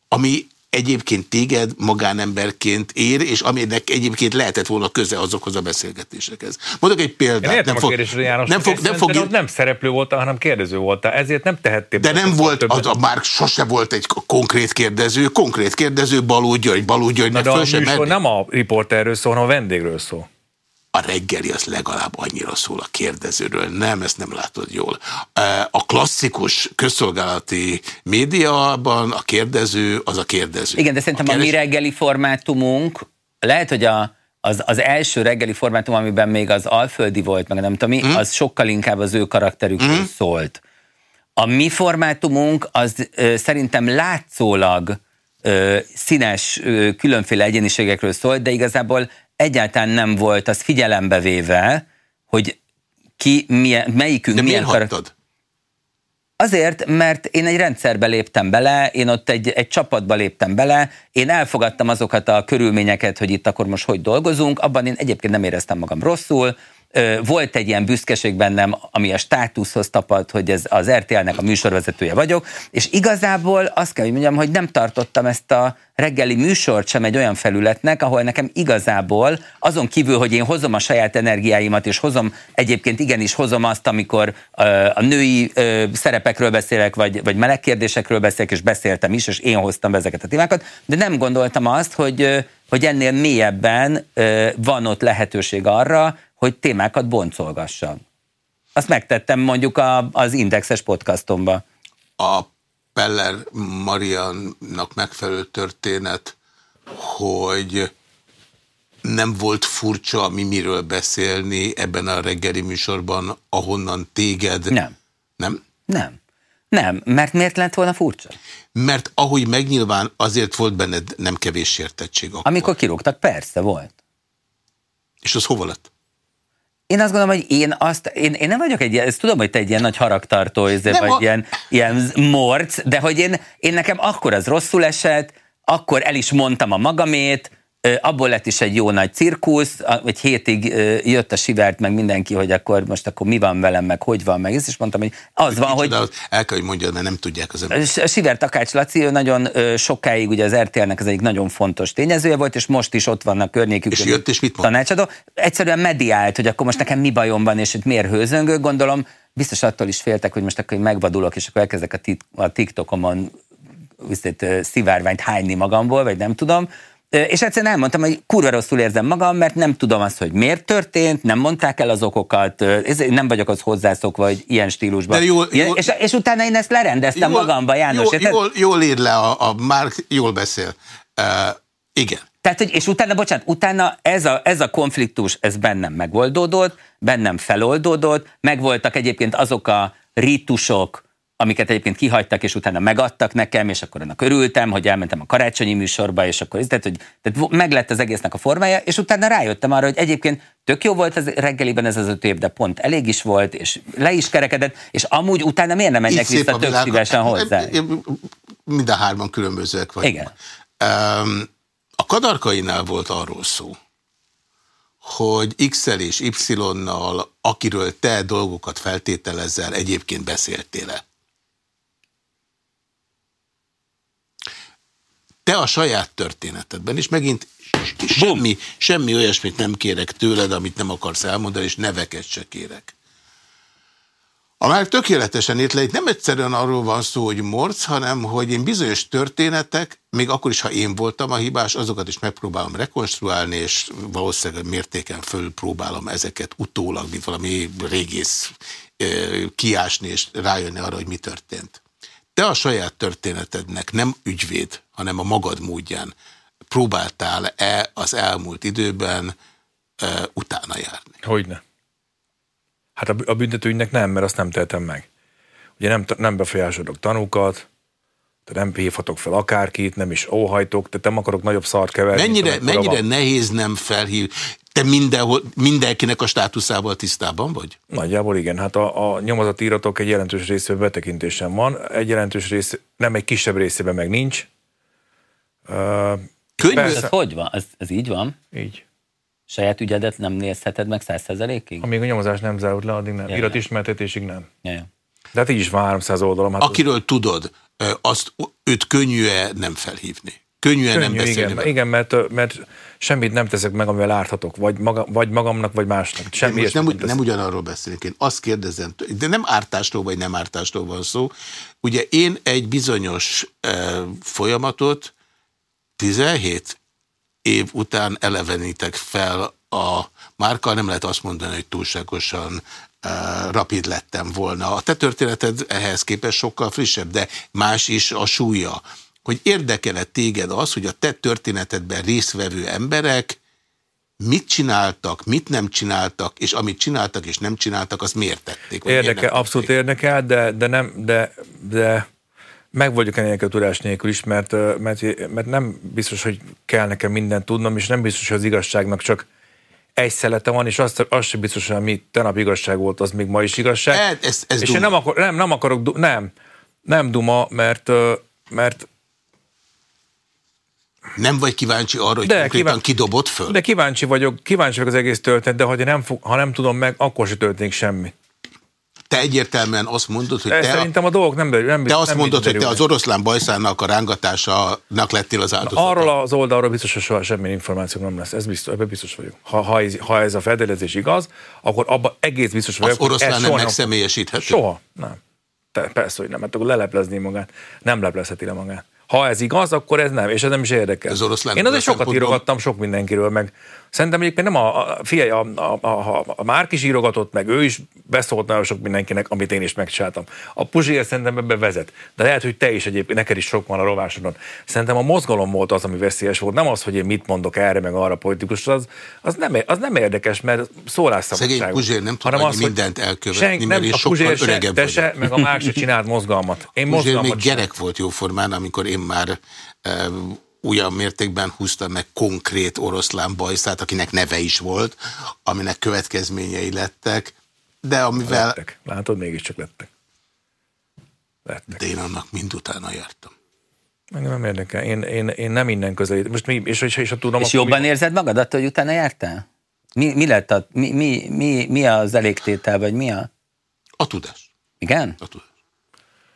Ami egyébként téged magánemberként ér, és aminek egyébként lehetett volna köze azokhoz a beszélgetésekhez. Mondok egy példát. Én nem a fog, kérdésre, János, nem fog, nem fog, ott nem szereplő voltál, hanem kérdező voltál, ezért nem tehettél. de nem volt, az, a, már sose volt egy konkrét kérdező, konkrét kérdező Baló György, Baló Na, Györgynek de a műsor nem a riporterről szól, hanem a vendégről szól. A reggeli az legalább annyira szól a kérdezőről. Nem, ezt nem látod jól. A klasszikus közszolgálati médiában a kérdező az a kérdező. Igen, de szerintem a, keres- mi reggeli formátumunk, lehet, hogy a, az, az első reggeli formátum, amiben még az alföldi volt, meg nem tudom mi, Mhm. az sokkal inkább az ő karakterükről szólt. A mi formátumunk az ö, szerintem látszólag ö, színes ö, különféle egyéniségekről szólt, de igazából egyáltalán nem volt az figyelembe véve, hogy ki, milyen, melyikünk De milyen hagytad? Azért, mert én egy rendszerbe léptem bele, én ott egy, egy csapatba léptem bele, én elfogadtam azokat a körülményeket, hogy itt akkor most hogy dolgozunk, abban én egyébként nem éreztem magam rosszul, volt egy ilyen büszkeség bennem, ami a státuszhoz tapad, hogy ez az RTL-nek a műsorvezetője vagyok, és igazából azt kell, hogy mondjam, hogy nem tartottam ezt a reggeli műsort sem egy olyan felületnek, ahol nekem igazából azon kívül, hogy én hozom a saját energiáimat, és hozom egyébként igenis hozom azt, amikor a női szerepekről beszélek, vagy, vagy meleg kérdésekről beszélek, és beszéltem is, és én hoztam be ezeket a témákat, de nem gondoltam azt, hogy, hogy ennél mélyebben ö, van ott lehetőség arra, hogy témákat boncolgassak. Azt megtettem mondjuk a, az Indexes podcastomba. a Peller Mariannak megfelelő történet, hogy nem volt furcsa a Mimiről beszélni ebben a reggeli műsorban, ahonnan téged... Nem. Nem? Nem. Nem, mert miért lett volna furcsa? Mert ahogy megnyilván azért volt benned nem kevés sértettség akkor. Amikor kirúgtak, persze volt. És az hova lett? Én azt gondolom, hogy én azt, én, én nem vagyok egy ilyen, ezt tudom, hogy te egy ilyen nagy haragtartó, ezért vagy a- ilyen, ilyen morc, de hogy én, én nekem akkor az rosszul esett, akkor el is mondtam a magamét, abból lett is egy jó nagy cirkusz, egy hétig jött a sivert meg mindenki, hogy akkor most akkor mi van velem, meg hogy van, meg és mondtam, hogy az van, hogy... El kell, hogy mondjad, mert nem tudják az emberek. Siver Takács Laci nagyon sokáig ugye az RTL-nek az egyik nagyon fontos tényezője volt, és most is ott vannak környékükön. És jött, és mit mond? Tanácsadó. Egyszerűen mediált, hogy akkor most nekem mi bajom van, és hogy miért hőzöngök, gondolom, biztos attól is féltek, hogy most akkor megvadulok, és akkor elkezdek a, a TikTokomon viszont szivárványt hányni magamból, vagy nem tudom, és egyszerűen elmondtam, hogy kurva rosszul érzem magam, mert nem tudom azt, hogy miért történt, nem mondták el az okokat, nem vagyok az hozzászokva, hogy ilyen stílusban. De jól, jól, és, és utána én ezt lerendeztem jól, magamba, János. Jól, jól, jól ír le, a, a Márk jól beszél. Uh, igen. Tehát, hogy, és utána, bocsánat, utána ez a, ez a konfliktus, ez bennem megoldódott, bennem feloldódott, megvoltak egyébként azok a rítusok, amiket egyébként kihagytak, és utána megadtak nekem, és akkor annak örültem, hogy elmentem a karácsonyi műsorba, és akkor tehát, hogy tehát meglett az egésznek a formája, és utána rájöttem arra, hogy egyébként tök jó volt az reggeliben ez az öt év, de pont elég is volt, és le is kerekedett, és amúgy utána miért nem menjek Így vissza tök szívesen hozzá? Mind a hárman különbözőek vagyunk. Igen. a kadarkainál volt arról szó, hogy X-el és Y-nal, akiről te dolgokat feltételezel, egyébként beszéltél-e. Te a saját történetedben, és megint semmi, semmi olyasmit nem kérek tőled, amit nem akarsz elmondani, és neveket se kérek. A már tökéletesen írt le, itt nem egyszerűen arról van szó, hogy morc, hanem hogy én bizonyos történetek, még akkor is, ha én voltam a hibás, azokat is megpróbálom rekonstruálni, és valószínűleg mértéken föl próbálom ezeket utólag, mint valami régész kiásni, és rájönni arra, hogy mi történt. Te a saját történetednek nem ügyvéd, hanem a magad módján próbáltál-e az elmúlt időben e, utána járni? Hogyne. Hát a, a büntetőügynek nem, mert azt nem tehetem meg. Ugye nem, nem befolyásolok tanúkat, tehát nem hívhatok fel akárkit, nem is óhajtok, tehát nem akarok nagyobb szart keverni. Mennyire, mennyire nehéz nem felhív, te mindenhol, mindenkinek a státuszával tisztában vagy? Nagyjából igen. Hát a, a nyomozati iratok egy jelentős részében betekintésem van, egy jelentős rész, nem egy kisebb részében meg nincs. Uh, Könnyű? Ez hogy van? Ez, ez így van? Így. Saját ügyedet nem nézheted meg száz százalékig? Amíg a nyomozás nem zárult le, addig nem. Iratismertetésig nem. Ja, ja. De hát így is van 300 oldalom. Hát Akiről az... tudod, azt őt könnyű-e nem felhívni? Könnyű-e Könnyű, nem beszélni? Igen, igen mert, mert semmit nem teszek meg, amivel árthatok, vagy, maga, vagy magamnak, vagy másnak. Semmi most nem, nem, nem ugyanarról beszélek, én azt kérdezem, de nem ártásról, vagy nem ártásról van szó. Ugye én egy bizonyos e, folyamatot 17 év után elevenítek fel a márka, nem lehet azt mondani, hogy túlságosan uh, rapid lettem volna. A te történeted ehhez képest sokkal frissebb, de más is a súlya hogy érdekele téged az, hogy a te történetedben résztvevő emberek mit csináltak, mit nem csináltak, és amit csináltak és nem csináltak, azt miért tették? Érdekel, abszolút érdekel, de, de, nem, de, de meg vagyok a tudás nélkül is, mert, mert, mert nem biztos, hogy kell nekem mindent tudnom, és nem biztos, hogy az igazságnak csak egy szelete van, és azt, azt sem biztos, hogy ami tenap igazság volt, az még ma is igazság. Ez, ez, ez és duma. én nem, akar, nem, nem akarok, nem, nem duma, mert, mert nem vagy kíváncsi arra, hogy de konkrétan kíván... kidobott föl? De kíváncsi vagyok, kíváncsi vagyok az egész történet, de ha nem, ha nem tudom meg, akkor se történik semmi. Te egyértelműen azt mondod, hogy te... Szerintem a dolgok nem, nem Te azt nem mondod, hogy te az oroszlán bajszának a rángatásának lettél az áldozata. Arról az oldalról biztos, hogy soha semmi információ nem lesz. Ez biztos, ebben biztos vagyok. Ha, ha, ez, ha ez a fedelezés igaz, akkor abban egész biztos vagyok. Az oroszlán nem megszemélyesíthető? Soha, nem. Te, persze, hogy nem, mert akkor leleplezni magát. Nem leplezheti le magát. Ha ez igaz, akkor ez nem, és ez nem is érdekel. Ez oroszlán Én azért sokat írogattam sok mindenkiről, meg Szerintem egyébként nem a, a figyelj, a, a, a, a Márk is írogatott, meg ő is beszólt nagyon sok mindenkinek, amit én is megcsináltam. A Puzsér szerintem ebbe vezet. De lehet, hogy te is egyébként, neked is sok van a rovásodon. Szerintem a mozgalom volt az, ami veszélyes volt. Nem az, hogy én mit mondok erre, meg arra politikusra, az, az, nem, az nem érdekes, mert szólásszabadság. Szegény Puzsér nem tud az, mindent elkövetni, senk, nem, mert én sokkal öregebb se, se, meg a Márk se csinált mozgalmat. Én Puzsér mozgalmat még gyerek volt jóformán, amikor én már olyan mértékben húzta meg konkrét oroszlán bajszát, akinek neve is volt, aminek következményei lettek, de amivel... Lettek. Látod, mégiscsak lettek. lettek. De én annak mind utána jártam. Engem nem érdekel. Én, én, én nem innen közelít. Most mi, és, és, és ha tudom, És jobban mi- érzed magad attól, hogy utána jártál? Mi, mi lett a, mi, mi, mi, mi az elégtétel, vagy mi a... A tudás. Igen? A tudás.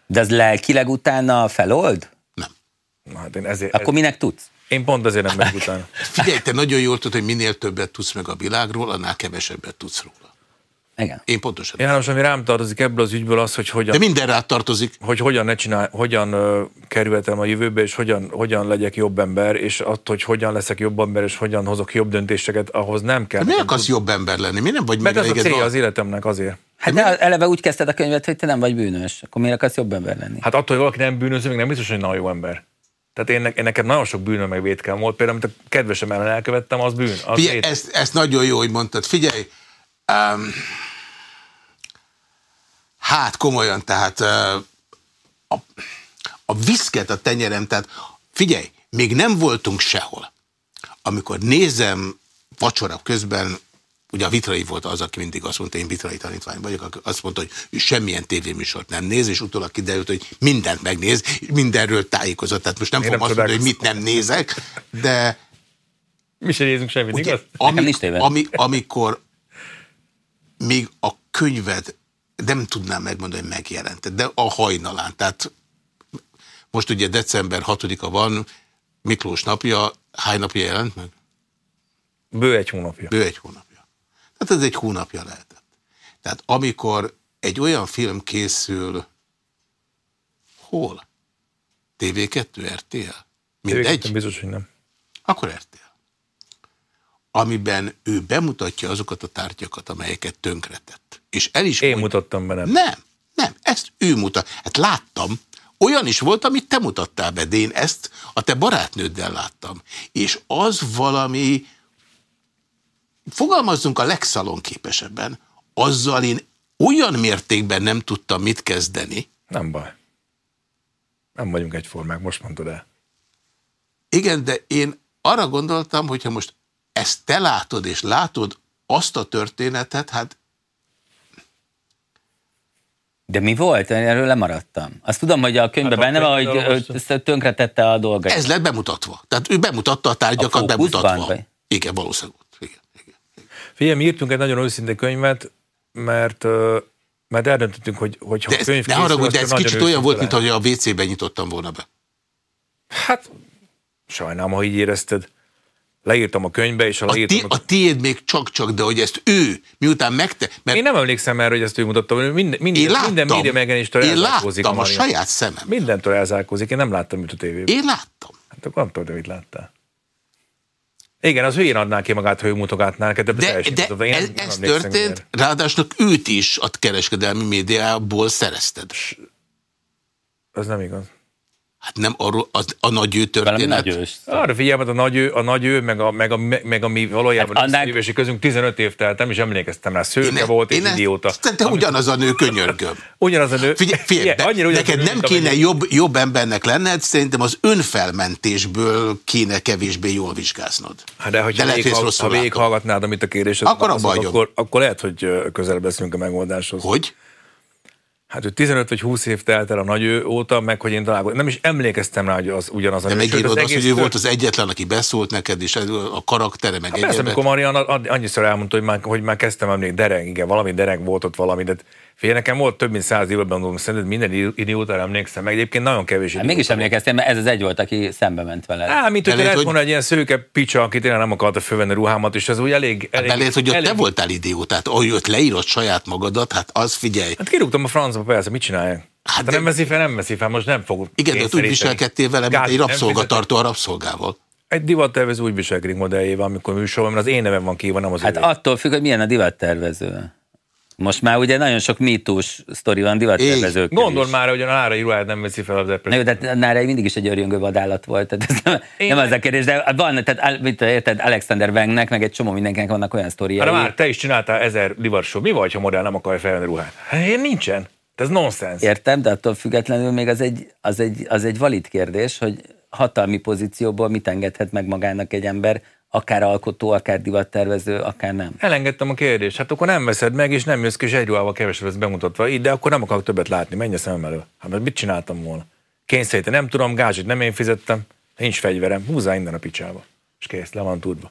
De az lelkileg utána felold? Hát én, ezért, Akkor minek tudsz? én pont azért nem megyek utána. Figyelj, te nagyon jól tudod, hogy minél többet tudsz meg a világról, annál kevesebbet tudsz róla. Igen. Én pontosan. János, ami rám tartozik ebből az ügyből az, hogy hogyan, De minden rád tartozik. hogy hogyan ne csinál, hogyan uh, kerülhetem a jövőbe, és hogyan, hogyan legyek jobb ember, és attól, hogy hogyan leszek jobb ember, és hogyan hozok jobb döntéseket, ahhoz nem kell. De mi akarsz jobb ember lenni? Mi nem vagy Meg az a célja az életemnek azért. Hát de eleve úgy kezdted a könyvet, hogy te nem vagy bűnös. Akkor miért akarsz jobb ember lenni? Hát attól, hogy valaki nem bűnöző, még nem biztos, hogy nagyon jó ember. Tehát én, én nekem nagyon sok bűnöm meg vétkem volt, például, amit a kedvesem ellen elkövettem, az bűn. Az Figyelj, vét. ezt, ezt nagyon jó, hogy mondtad. Figyelj, um, hát komolyan, tehát uh, a, a viszket a tenyerem, tehát figyelj, még nem voltunk sehol. Amikor nézem vacsora közben, ugye a Vitrai volt az, aki mindig azt mondta, én Vitrai tanítvány vagyok, aki azt mondta, hogy ő semmilyen tévéműsort nem néz, és utólag kiderült, hogy mindent megnéz, mindenről tájékozott. Tehát most nem Én fogom nem azt mondani, hogy mit nem nézek, de Mi sem nézünk semmit, Ugye, igaz? Tévem. ami, amikor még a könyved nem tudnám megmondani, hogy megjelentett, de a hajnalán. Tehát most ugye december 6-a van, Miklós napja, hány napja jelent meg? Bő egy hónapja. Bő egy hónapja. Tehát ez egy hónapja lehetett. Tehát amikor egy olyan film készül, hol? TV2, RTL? Mindegy? Tévéketten Biztos, hogy nem. Akkor RTL. Amiben ő bemutatja azokat a tárgyakat, amelyeket tönkretett. És el is Én mondja- mutattam be, nem. Nem, nem, ezt ő mutat. Hát láttam, olyan is volt, amit te mutattál be, de én ezt a te barátnőddel láttam. És az valami, fogalmazzunk a legszalonképesebben, azzal én olyan mértékben nem tudtam mit kezdeni, Nem baj. Nem vagyunk egyformák, most mondtad el. Igen, de én arra gondoltam, hogyha most ezt te látod, és látod azt a történetet, hát De mi volt? Én Erről lemaradtam. Azt tudom, hogy a könyvben Hát benne van, hogy tönkretette a dolgait. ez lett bemutatva. Tehát ő bemutatta a tárgyakat, A bemutatva. vagy? Igen, valószínűleg. Figyelj, mi írtunk egy nagyon őszinte könyvet, mert, mert eldöntöttünk, hogy, hogy ha De a könyv ne haragudj, de ez kicsit olyan volt, mintha a WC-ben nyitottam volna be. Hát, sajnálom, ha így érezted. Leírtam a könyvbe, és A, leírtam... ti, a tiéd még csak-csak, de hogy ezt ő, miután megte... Mert Én nem emlékszem erre, hogy ezt ő mutatta, mert minden, minden, én láttam, minden média megjelenistől én elzárkózik láttam a Maria. saját szemem. Mindentől elzárkózik, én nem láttam őt a tévében. Én láttam. Hát akkor nem tudom, hogy mit láttál. Igen, az hülyén adná ki magát, ha ő mutogatná neked, de, De, de tudom, ez, ez történt, ilyenre. ráadásul őt is a kereskedelmi médiából szerezted. Az nem igaz. Hát nem arról, az, a nagy ő Valami történet. nagy ős. Arra figyelj, mert a nagy ő, a nagy ő meg, a, meg, a, meg a mi valójában Hát hát annál- annál... közünk 15 év telt, nem is emlékeztem rá. Szőke Én- volt és én ezt- idióta. Te ugyanaz a nő, könyörgöm. Ugyanaz a nő. Figyelj, figyelj de annyira ugyanaz a neked nő, nem kéne amennyi- jobb, jobb embernek lenned, szerintem az önfelmentésből kéne kevésbé jól vizsgáznod. Hát de, hogyha de lehet, ha látom. végighallgatnád, amit a kérésed Akkor hagyom. akkor, akkor lehet, hogy közelebb leszünk a megoldáshoz. Hogy? Hát, hogy 15 vagy 20 év telt el a nagy ő óta, meg hogy én találkoztam. Nem is emlékeztem rá, hogy az ugyanaz De megírod azt, hogy ő tört- volt az egyetlen, aki beszólt neked, és a karaktere, meg Hát persze, egyebek. amikor Mariana ad- annyiszor elmondta, hogy már, hogy már kezdtem emlékezni, dereng, igen, valami dereng volt ott valami, de figyelj, nekem volt több mint száz évben gondolom, szerinted minden idiótára emlékszem, meg egyébként nagyon kevés Hát mégis emlékeztem, mert ez az egy volt, aki szembe ment veled. Á, mint hogy lehet hogy- volna egy ilyen szőke picsa, aki tényleg nem akarta fölvenni ruhámat, és az úgy elég... elég Hát Belét, hogy ott elég, te voltál idió, tehát ahogy ott leírod saját magadat, hát az figyelj. Hát kirúgtam a francba, persze, mit csinálják? Hát, Hát de nem veszi fel, nem veszi fel, most nem fog. Igen, de úgy viselkedtél vele, mint Gát- egy rabszolgatartó a rabszolgával. Egy divattervező úgy viselkedik modelljével, amikor műsor van, mert az én nevem van kiírva, nem az Hát attól függ, hogy milyen a divattervező. Most már ugye nagyon sok mítós sztori van divattervezők. Gondol már, hogy a Lára Iruhát nem veszi fel az Na jó, de Nárai mindig is egy örjöngő vadállat volt, tehát ez nem, Én nem az a kérdés, de van, tehát mit érted, Alexander Wangnek, meg egy csomó mindenkinek vannak olyan sztoriai. Hát már te is csináltál ezer divarsó. Mi vagy, ha modell nem akarja felvenni ruhát? Hát én nincsen. Ez nonsens. Értem, de attól függetlenül még az egy, az egy, az egy valid kérdés, hogy hatalmi pozícióból mit engedhet meg magának egy ember, akár alkotó, akár divattervező, akár nem. Elengedtem a kérdést. Hát akkor nem veszed meg, és nem jössz ki, és egy ruhával kevesebb lesz bemutatva. Így, de akkor nem akarok többet látni. Menj a szemem elől. Hát mert mit csináltam volna? kényszeríteni, nem tudom, gázsit nem én fizettem, nincs fegyverem, húzzá innen a picsába. És kész, le van tudva.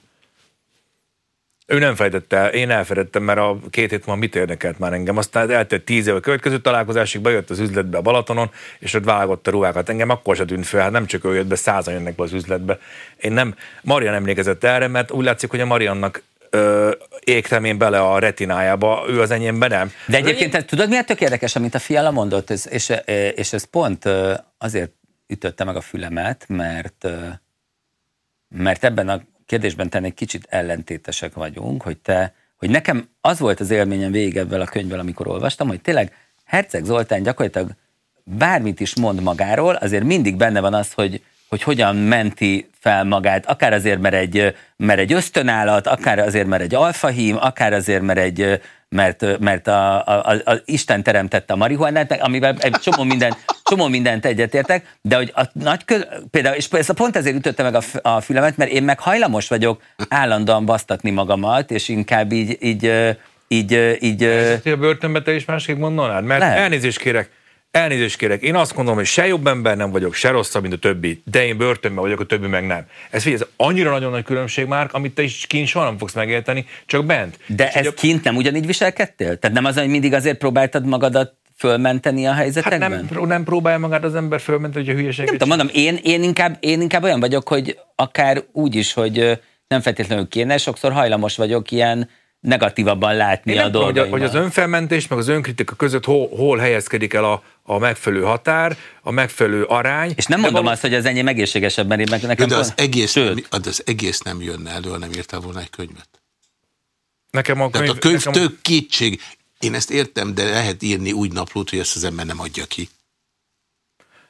Ő nem fejtette el, én elfelejtettem, mert a két hét múlva mit érdekelt már engem. Aztán eltett tíz év a következő találkozásig, bejött az üzletbe a Balatonon, és ott vágott a ruhákat. Engem akkor se tűnt fel, hát nem csak ő jött be, százan jönnek be az üzletbe. Én nem, Marian emlékezett erre, mert úgy látszik, hogy a Mariannak ö, égtem én bele a retinájába, ő az enyémben nem. De egyébként én... tudod, miért tök érdekes, amit a fiala mondott, és, és, és ez pont azért ütötte meg a fülemet, mert, mert ebben a kérdésben te egy kicsit ellentétesek vagyunk, hogy te, hogy nekem az volt az élményem végig ebből a könyvvel, amikor olvastam, hogy tényleg Herceg Zoltán gyakorlatilag bármit is mond magáról, azért mindig benne van az, hogy, hogy hogyan menti fel magát, akár azért, mert egy, mert egy ösztönállat, akár azért, mert egy alfahím, akár azért, mert egy, mert, mert a, a, a, a Isten teremtette a marihuánát, amivel egy csomó, minden, csomó mindent egyetértek, de hogy a nagy köz, például, és ez a pont ezért ütötte meg a, a fülemet, mert én meg hajlamos vagyok állandóan basztatni magamat, és inkább így, így, így, így, így a börtönbe te is másképp mondanád? Mert lehet. elnézést kérek, Elnézést kérek, én azt gondolom, hogy se jobb ember nem vagyok, se rosszabb, mint a többi, de én börtönben vagyok, a többi meg nem. Ez figyelj, ez annyira nagyon nagy különbség már, amit te is kint soha nem fogsz megérteni, csak bent. De És ez a... kint nem ugyanígy viselkedtél? Tehát nem az, hogy mindig azért próbáltad magadat fölmenteni a helyzetekben? Hát nem, nem próbálja magát az ember fölmenteni, hogy a hülyeséget Nem tudom, mondom, én, én, inkább, én inkább olyan vagyok, hogy akár úgy is, hogy nem feltétlenül kéne, sokszor hajlamos vagyok ilyen negatívabban látni Én a dolgokat. Hogy, hogy az önfelmentés meg az önkritika között hol, hol helyezkedik el a, a megfelelő határ, a megfelelő arány. És nem mondom valami... azt, hogy az enyém egészségesebb, mert én meg nekem... De az egész, nem, az egész nem jönne elő, ha nem írtál volna egy könyvet. Nekem a könyv... Tehát a könyv nekem... tök kétség. Én ezt értem, de lehet írni úgy naplót, hogy ezt az ember nem adja ki.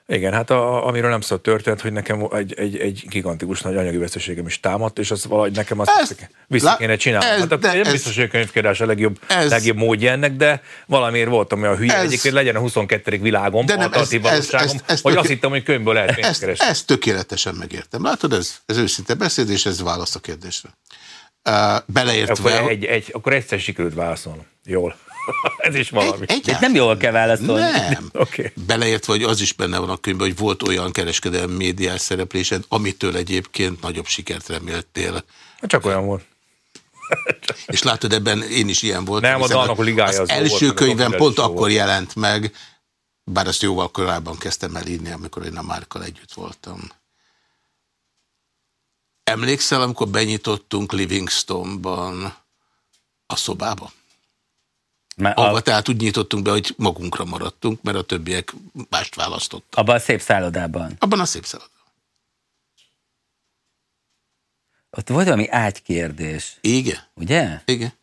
Igen, hát a, amiről nem szólt történt, hogy nekem egy, egy, egy gigantikus nagy anyagi veszteségem is támadt, és az valahogy nekem azt ezt, vissza kéne csinálni. Ez, hát nem ez, biztos, hogy a könyvkiadás a legjobb, ez, legjobb módja ennek, de valamiért voltam olyan hülye, ez, egyébként legyen a 22. világom, de nem, ez, valóságom, ez, ez, ez hogy azt hittem, hogy könyvből lehet pénzt keresni. Ezt tökéletesen megértem. Látod, ez, ez őszinte beszéd, és ez válasz a kérdésre. Uh, beleértve... Akkor, egy, egy, akkor egyszer sikerült válaszolnom. Jól. Ez is valami. Egy, egy, nem jól kell válaszolni. Nem. okay. Beleértve, hogy az is benne van a könyvben, hogy volt olyan kereskedelmi médiás szereplésed, amitől egyébként nagyobb sikert reméltél. Csak olyan volt. És látod, ebben én is ilyen voltam. Nem, az annak a ligája az, az első volt, könyvem pont akkor volt. jelent meg, bár azt jóval korábban kezdtem el írni, amikor én a Márkkal együtt voltam. Emlékszel, amikor benyitottunk Livingstonban a szobába? Mert Ahova a... tehát úgy nyitottunk be, hogy magunkra maradtunk, mert a többiek mást választottak. Abban a szép szállodában? Abban a szép szállodában. Ott volt valami ágykérdés. Igen. Ugye? Igen.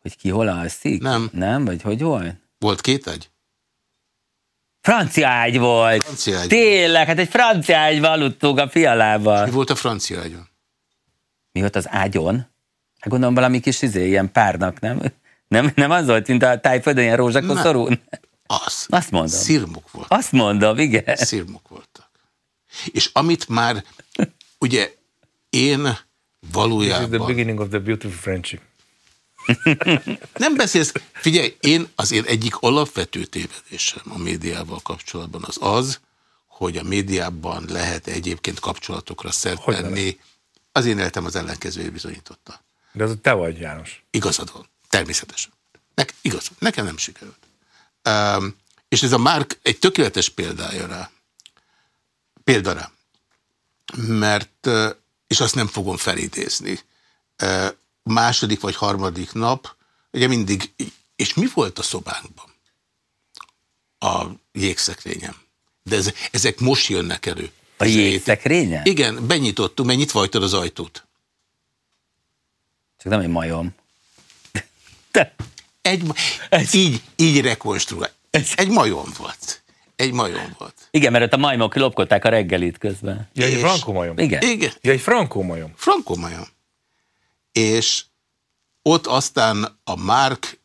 Hogy ki hol alszik? Nem. Nem? Vagy hogy volt? Volt két ágy? Francia ágy volt. Francia ágy Tényleg, hát egy francia ágyban aludtunk a fialával. Mi volt a francia ágyon? Mi volt az ágyon? Hát gondolom valami kis izé, ilyen párnak, nem? Nem, nem az volt, mint a tájföldön ilyen rózsakoszorú? Az. Azt mondom. Szirmuk volt. Azt mondom, igen. Szirmuk voltak. És amit már, ugye én valójában... This is the beginning of the beautiful friendship. Nem beszélsz. Figyelj, én az én egyik alapvető tévedésem a médiával kapcsolatban az az, hogy a médiában lehet egyébként kapcsolatokra szert tenni. Az én életem az ellenkezőjét bizonyította. De az te vagy, János. Igazad van. Természetesen. Ne, igaz, nekem nem sikerült. Um, és ez a Márk egy tökéletes példája rá. Példa rá. Mert, és azt nem fogom felidézni. Második vagy harmadik nap, ugye mindig, és mi volt a szobánkban? A jégszekrényem. De ez, ezek most jönnek elő. A jégszekrényen? Igen, benyitottunk, mert nyitva az ajtót. Csak nem egy majom. Te. Egy, egy, így, így rekonstruál. Egy majom volt. Egy majom volt. Igen, mert ott a majmok lopkodták a reggelit közben. Ja, egy frankó majom. Igen. Igen. Ja, egy frankó majom. Frankó majom. És ott aztán a Márk,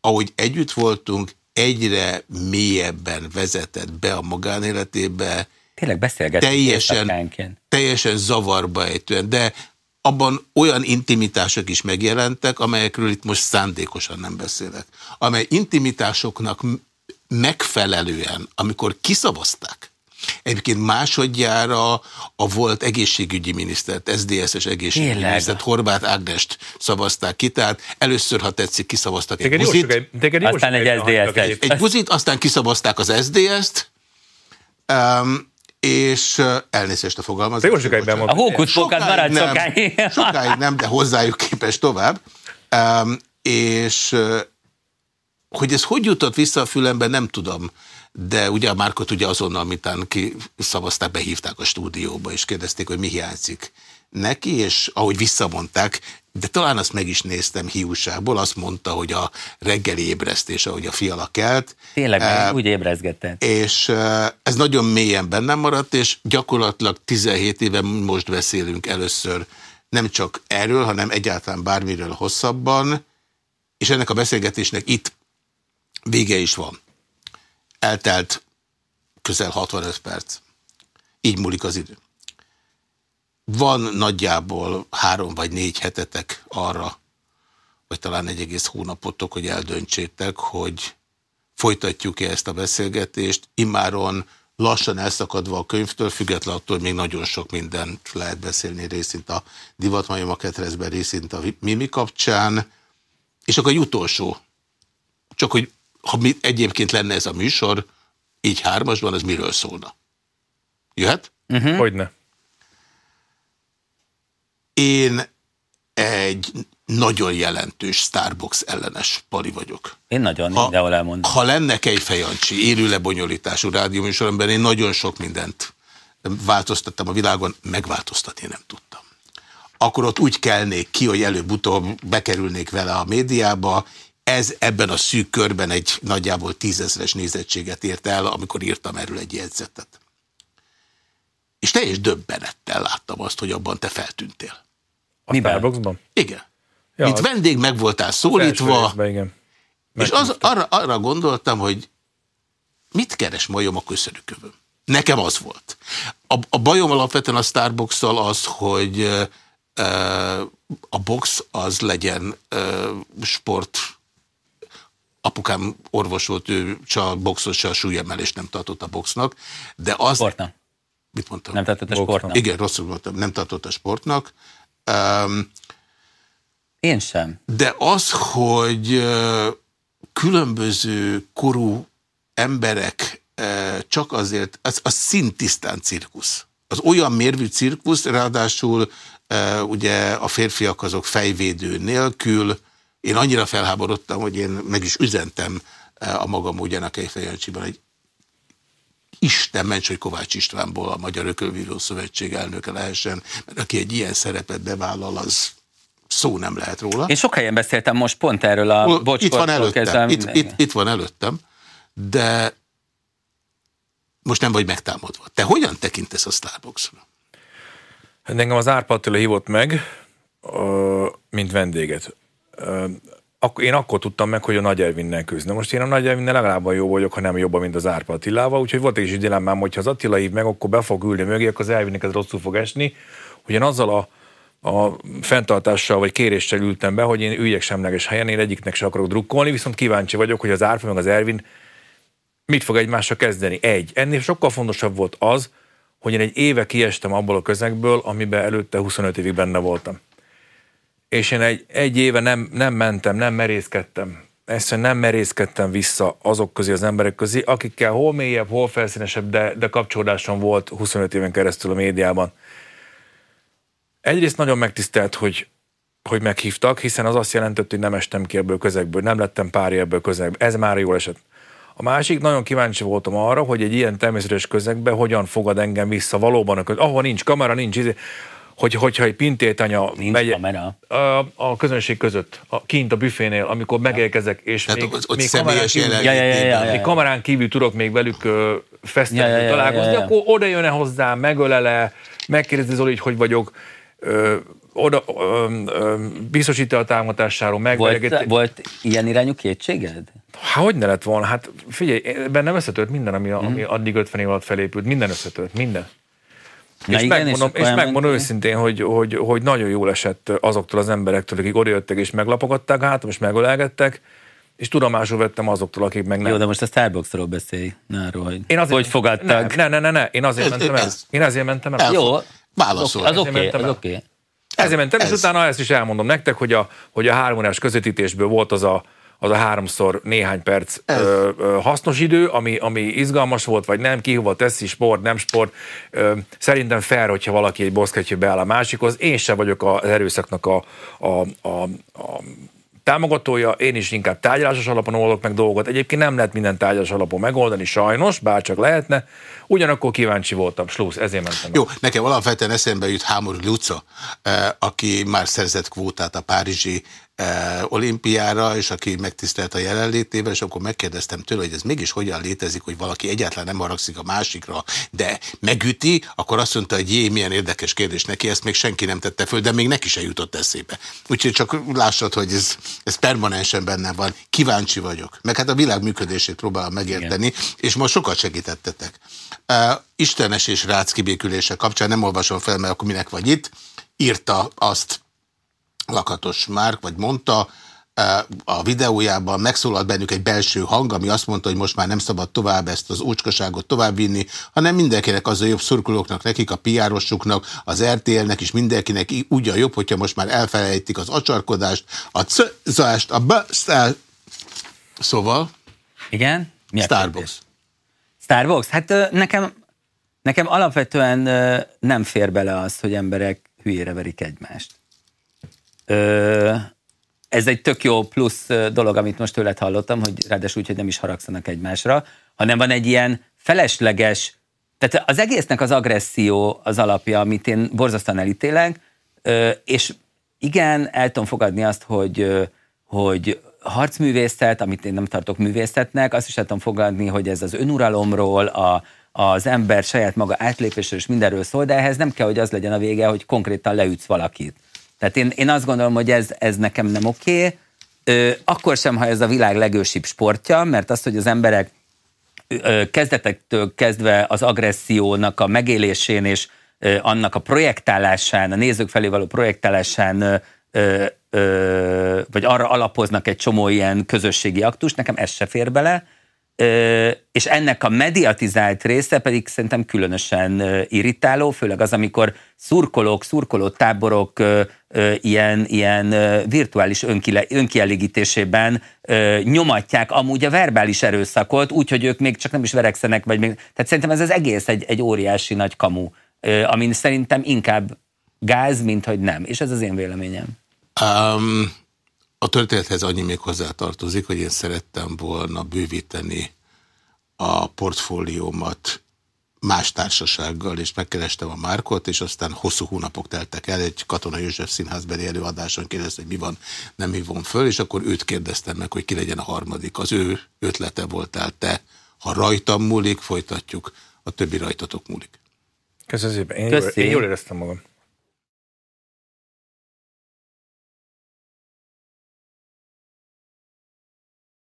ahogy együtt voltunk, egyre mélyebben vezetett be a magánéletébe. Tényleg beszélgetünk. Teljesen, teljesen zavarba ejtően, de abban olyan intimitások is megjelentek, amelyekről itt most szándékosan nem beszélek. Amely intimitásoknak megfelelően, amikor kiszavazták, Egyébként másodjára a volt egészségügyi minisztert, SZDSZ-es egészségügyi minisztert, Horváth Ágnest szavazták ki, tehát először, ha tetszik, kiszavaztak egy buzit, Aztán egy SZDSZ-t. egy buzit, aztán kiszavazták az SZDSZ-t, um, és elnézést a fogalmazás. jó sokáig A bemondtad. hókuszpókát marad nem, sokáig. sokáig nem, de hozzájuk képes tovább. Um, és hogy ez hogy jutott vissza a fülembe, nem tudom. De ugye a Márkot ugye azonnal, mitán kiszavazták, behívták a stúdióba, és kérdezték, hogy mi hiányzik neki, és ahogy visszamondták, de talán azt meg is néztem hiúságból, azt mondta, hogy a reggeli ébresztés, ahogy a fiala kelt, Tényleg, Eh, úgy ébrezgetett. és eh, ez nagyon mélyen bennem maradt, és gyakorlatilag 17 éve most beszélünk először nem csak erről, hanem egyáltalán bármiről hosszabban, és ennek a beszélgetésnek itt vége is van. Eltelt közel 65 perc. Így múlik az idő. Van nagyjából három vagy négy hetetek arra, vagy talán egy egész hónapotok, hogy eldöntsétek, hogy folytatjuk-e ezt a beszélgetést, immáron lassan elszakadva a könyvtől, függetlenül attól még nagyon sok mindent lehet beszélni, részint a divatmajom a ketrezben, részint a Mimi kapcsán, és akkor egy utolsó, csak hogy ha mi, egyébként lenne ez a műsor, így hármasban, az miről szólna? Jöhet? Hogyne. Én egy nagyon jelentős Starbucks ellenes pali vagyok. Én nagyon mindenhol elmondom. ha lenne Kejfej Jancsi élő lebonyolítású rádióműsoromban, én nagyon sok mindent változtattam a világon, megváltoztatni nem tudtam. Akkor ott úgy kelnék ki, hogy előbb-utóbb bekerülnék vele a médiába, ez ebben a szűk körben egy nagyjából tízezres nézettséget ért el, amikor írtam erről egy jegyzetet. És teljes döbbenettel láttam azt, hogy abban te feltűntél. A Miben? Starbucksban? Igen. Ja, Mint az- vendég meg voltál szólítva, részben, igen. és az, arra, arra gondoltam, hogy mit keres majom a köszönükövön? Nekem az volt. A, a bajom alapvetően a starbucks az, hogy ö, a box az legyen ö, sport. Apukám orvos volt, ő a boxos, se a súlyemelést nem tartott a boxnak, de az... Sportnak. Mit mondtam? Nem tartott a sportnak. Igen, rosszul mondtam, nem tartott a sportnak. Um, Én sem. de az, hogy különböző korú emberek csak azért, az, az szintisztán cirkusz. Az olyan mérvű cirkusz, ráadásul ugye a férfiak azok fejvédő nélkül, én annyira felháborodtam, hogy én meg is üzentem a magam ugyan a Kejfejancsiban, egy Isten ments, hogy Kovács Istvánból a Magyar Ökölvívó Szövetség elnöke lehessen, mert aki egy ilyen szerepet bevállal, az szó nem lehet róla. Én sok helyen beszéltem most pont erről a Hol- bocs, itt van előttem, itt, itt, itt van előttem, de most nem vagy megtámadva. Te hogyan tekintesz a Starbucksra? Hát engem az Árpa Attila hívott meg, mint vendéget. Ö, ak- Én akkor tudtam meg, hogy a Nagy Ervinnel küzd. Na most én a Nagy Ervinnel legalább jó vagyok, ha nem jobban, mint az Árpa Attilával, úgyhogy volt egy is dilemmám, hogy ha az Attila hív meg, akkor be fog ülni mögé, akkor az Ervinnek ez rosszul fog esni. Ugyan azzal a a fenntartással vagy kéréssel ültem be, hogy én üljek semleges helyen, én egyiknek se akarok drukkolni, viszont kíváncsi vagyok, hogy az Árpa meg az Ervin mit fog egymással kezdeni. Egy. Ennél sokkal fontosabb volt az, hogy én egy éve kiestem abból a közegből, amiben előtte 25 évig benne voltam. És én egy, egy éve nem, nem mentem, nem merészkedtem. Egyszerűen nem merészkedtem vissza azok közé, az emberek közé, akikkel hol mélyebb, hol felszínesebb, de, de kapcsolódásom volt 25 éven keresztül a médiában. Egyrészt nagyon megtisztelt, hogy, hogy meghívtak, hiszen az azt jelentett, hogy nem estem ki ebből közegből, nem lettem párja ebből közegből. Ez már jól esett. A másik, nagyon kíváncsi voltam arra, hogy egy ilyen természetes közegbe hogyan fogad engem vissza valóban, ahol nincs kamera, nincs izé, hogy, hogyha egy pintét anya Nincs megy, kamera. a, a közönség között, a, kint a büfénél, amikor megérkezek, és Tehát még, ott, ott még kamerán személyes kívül. Ja, ja, ja, ja, ja. még kamerán kívül tudok még velük ö, fesztivalon Ja, ja, ja, találkozni, ja, ja. akkor oda jön-e hozzám, megölele, megkérdezi Zoli, hogy hogy vagyok, ö, oda ö, ö, biztosít a támogatásáról, Volt, megvereget. volt ilyen irányú kétséged? Há, hogy ne lett volna? Hát figyelj, bennem összetört minden, ami, ami addig 50 év alatt felépült. Minden összetört, minden. Na és igen, megmondom, és és, megmondom őszintén, hogy, hogy, hogy nagyon jól esett azoktól az emberektől, akik odajöttek és meglapogatták hátam, és megölelgettek, és tudomásul vettem azoktól, akik meg nem. Jó, de most a Starbucksról beszélj, ne arról, hogy Én azért, hogy fogadtak. Ne, ne, ne, ne, én azért Ez- mentem el. Én ezért mentem el. Jó, Válaszol. az Ezért oké, mentem az oké. Ezért mentem, és Ez- utána ezt is elmondom nektek, hogy a, hogy a három órás közvetítésből volt az a, az a háromszor néhány perc ö, ö, hasznos idő, ami, ami izgalmas volt, vagy nem, ki hova teszi, sport, nem sport. Ö, szerintem fair, hogyha valaki egy boszketje beáll a másikhoz. Én sem vagyok az erőszaknak a, a, a, a támogatója, én is inkább tárgyalásos alapon oldok meg dolgokat. Egyébként nem lehet minden tárgyalásos alapon megoldani, sajnos, bár csak lehetne. Ugyanakkor kíváncsi voltam, slusz, ezért mentem. el. Jó, nekem alapvetően eszembe jut Hámor Luca, aki már szerzett kvótát a Párizsi olimpiára, és aki megtisztelt a jelenlétével, és akkor megkérdeztem tőle, hogy ez mégis hogyan létezik, hogy valaki egyáltalán nem haragszik a másikra, de megüti, akkor azt mondta, hogy jé, milyen érdekes kérdés neki, ezt még senki nem tette föl, de még neki se jutott eszébe. Úgyhogy csak lássad, hogy ez, ez permanensen benne van. Kíváncsi vagyok. Meg hát a világ működését próbálom megérteni, és most sokat segítettetek. Uh, Istenes és Rácz kibékülése kapcsán nem olvasom fel, mert akkor minek vagy itt. Írta azt Lakatos Márk, vagy mondta, eh, a videójában megszólalt bennük egy belső hang, ami azt mondta, hogy most már nem szabad tovább ezt az ócskaságot továbbvinni, hanem mindenkinek az a jobb szurkolóknak, nekik a piárosuknak, az RTL-nek is mindenkinek úgy a jobb, hogyha most már elfelejtik az acsarkodást, a c-zást, a b Szóval Igen? Mi Starbucks. kérdés? Starbucks? Hát nekem, nekem alapvetően nem fér bele az, hogy emberek hülyére verik egymást. Ö, ez egy tök jó plusz dolog, amit most tőled hallottam, hogy ráadásul úgy, hogy nem is haragszanak egymásra, hanem van egy ilyen felesleges, tehát az egésznek az agresszió az alapja, amit én borzasztóan elítélek, és igen, el tudom fogadni azt, hogy, hogy harcművészet, amit én nem tartok művészetnek, azt is el tudom fogadni, hogy ez az önuralomról, a, az ember saját maga átlépésről és mindenről szól, de ehhez nem kell, hogy az legyen a vége, hogy konkrétan leütsz valakit. Tehát én, én azt gondolom, hogy ez, ez nekem nem oké, Ö, akkor sem, ha ez a világ legősibb sportja, mert az, hogy az emberek ö, kezdetektől kezdve az agressziónak a megélésén és ö, annak a projektálásán, a nézők felé való projektálásán ö, ö, vagy arra alapoznak egy csomó ilyen közösségi aktust, nekem ez se fér bele, és ennek a mediatizált része pedig szerintem különösen irritáló, főleg az, amikor szurkolók, szurkoló táborok ilyen, ilyen virtuális önkielégítésében nyomatják amúgy a verbális erőszakot, úgyhogy ők még csak nem is verekszenek, vagy még, tehát szerintem ez az egész egy, egy óriási nagy kamu, amin szerintem inkább gáz, mint hogy nem. És ez az én véleményem. Um, a történethez annyi még hozzátartozik, hogy én szerettem volna bővíteni a portfóliómat más társasággal, és megkerestem a Márkot, és aztán hosszú hónapok teltek el, egy Katona József színházbeli előadáson kérdezte, hogy mi van, nem hívom föl, és akkor őt kérdeztem meg, hogy ki legyen a harmadik. Az ő ötlete voltál te. Ha rajtam múlik, folytatjuk, a többi rajtatok múlik. Köszönöm szépen. Én, jól, én jól éreztem magam.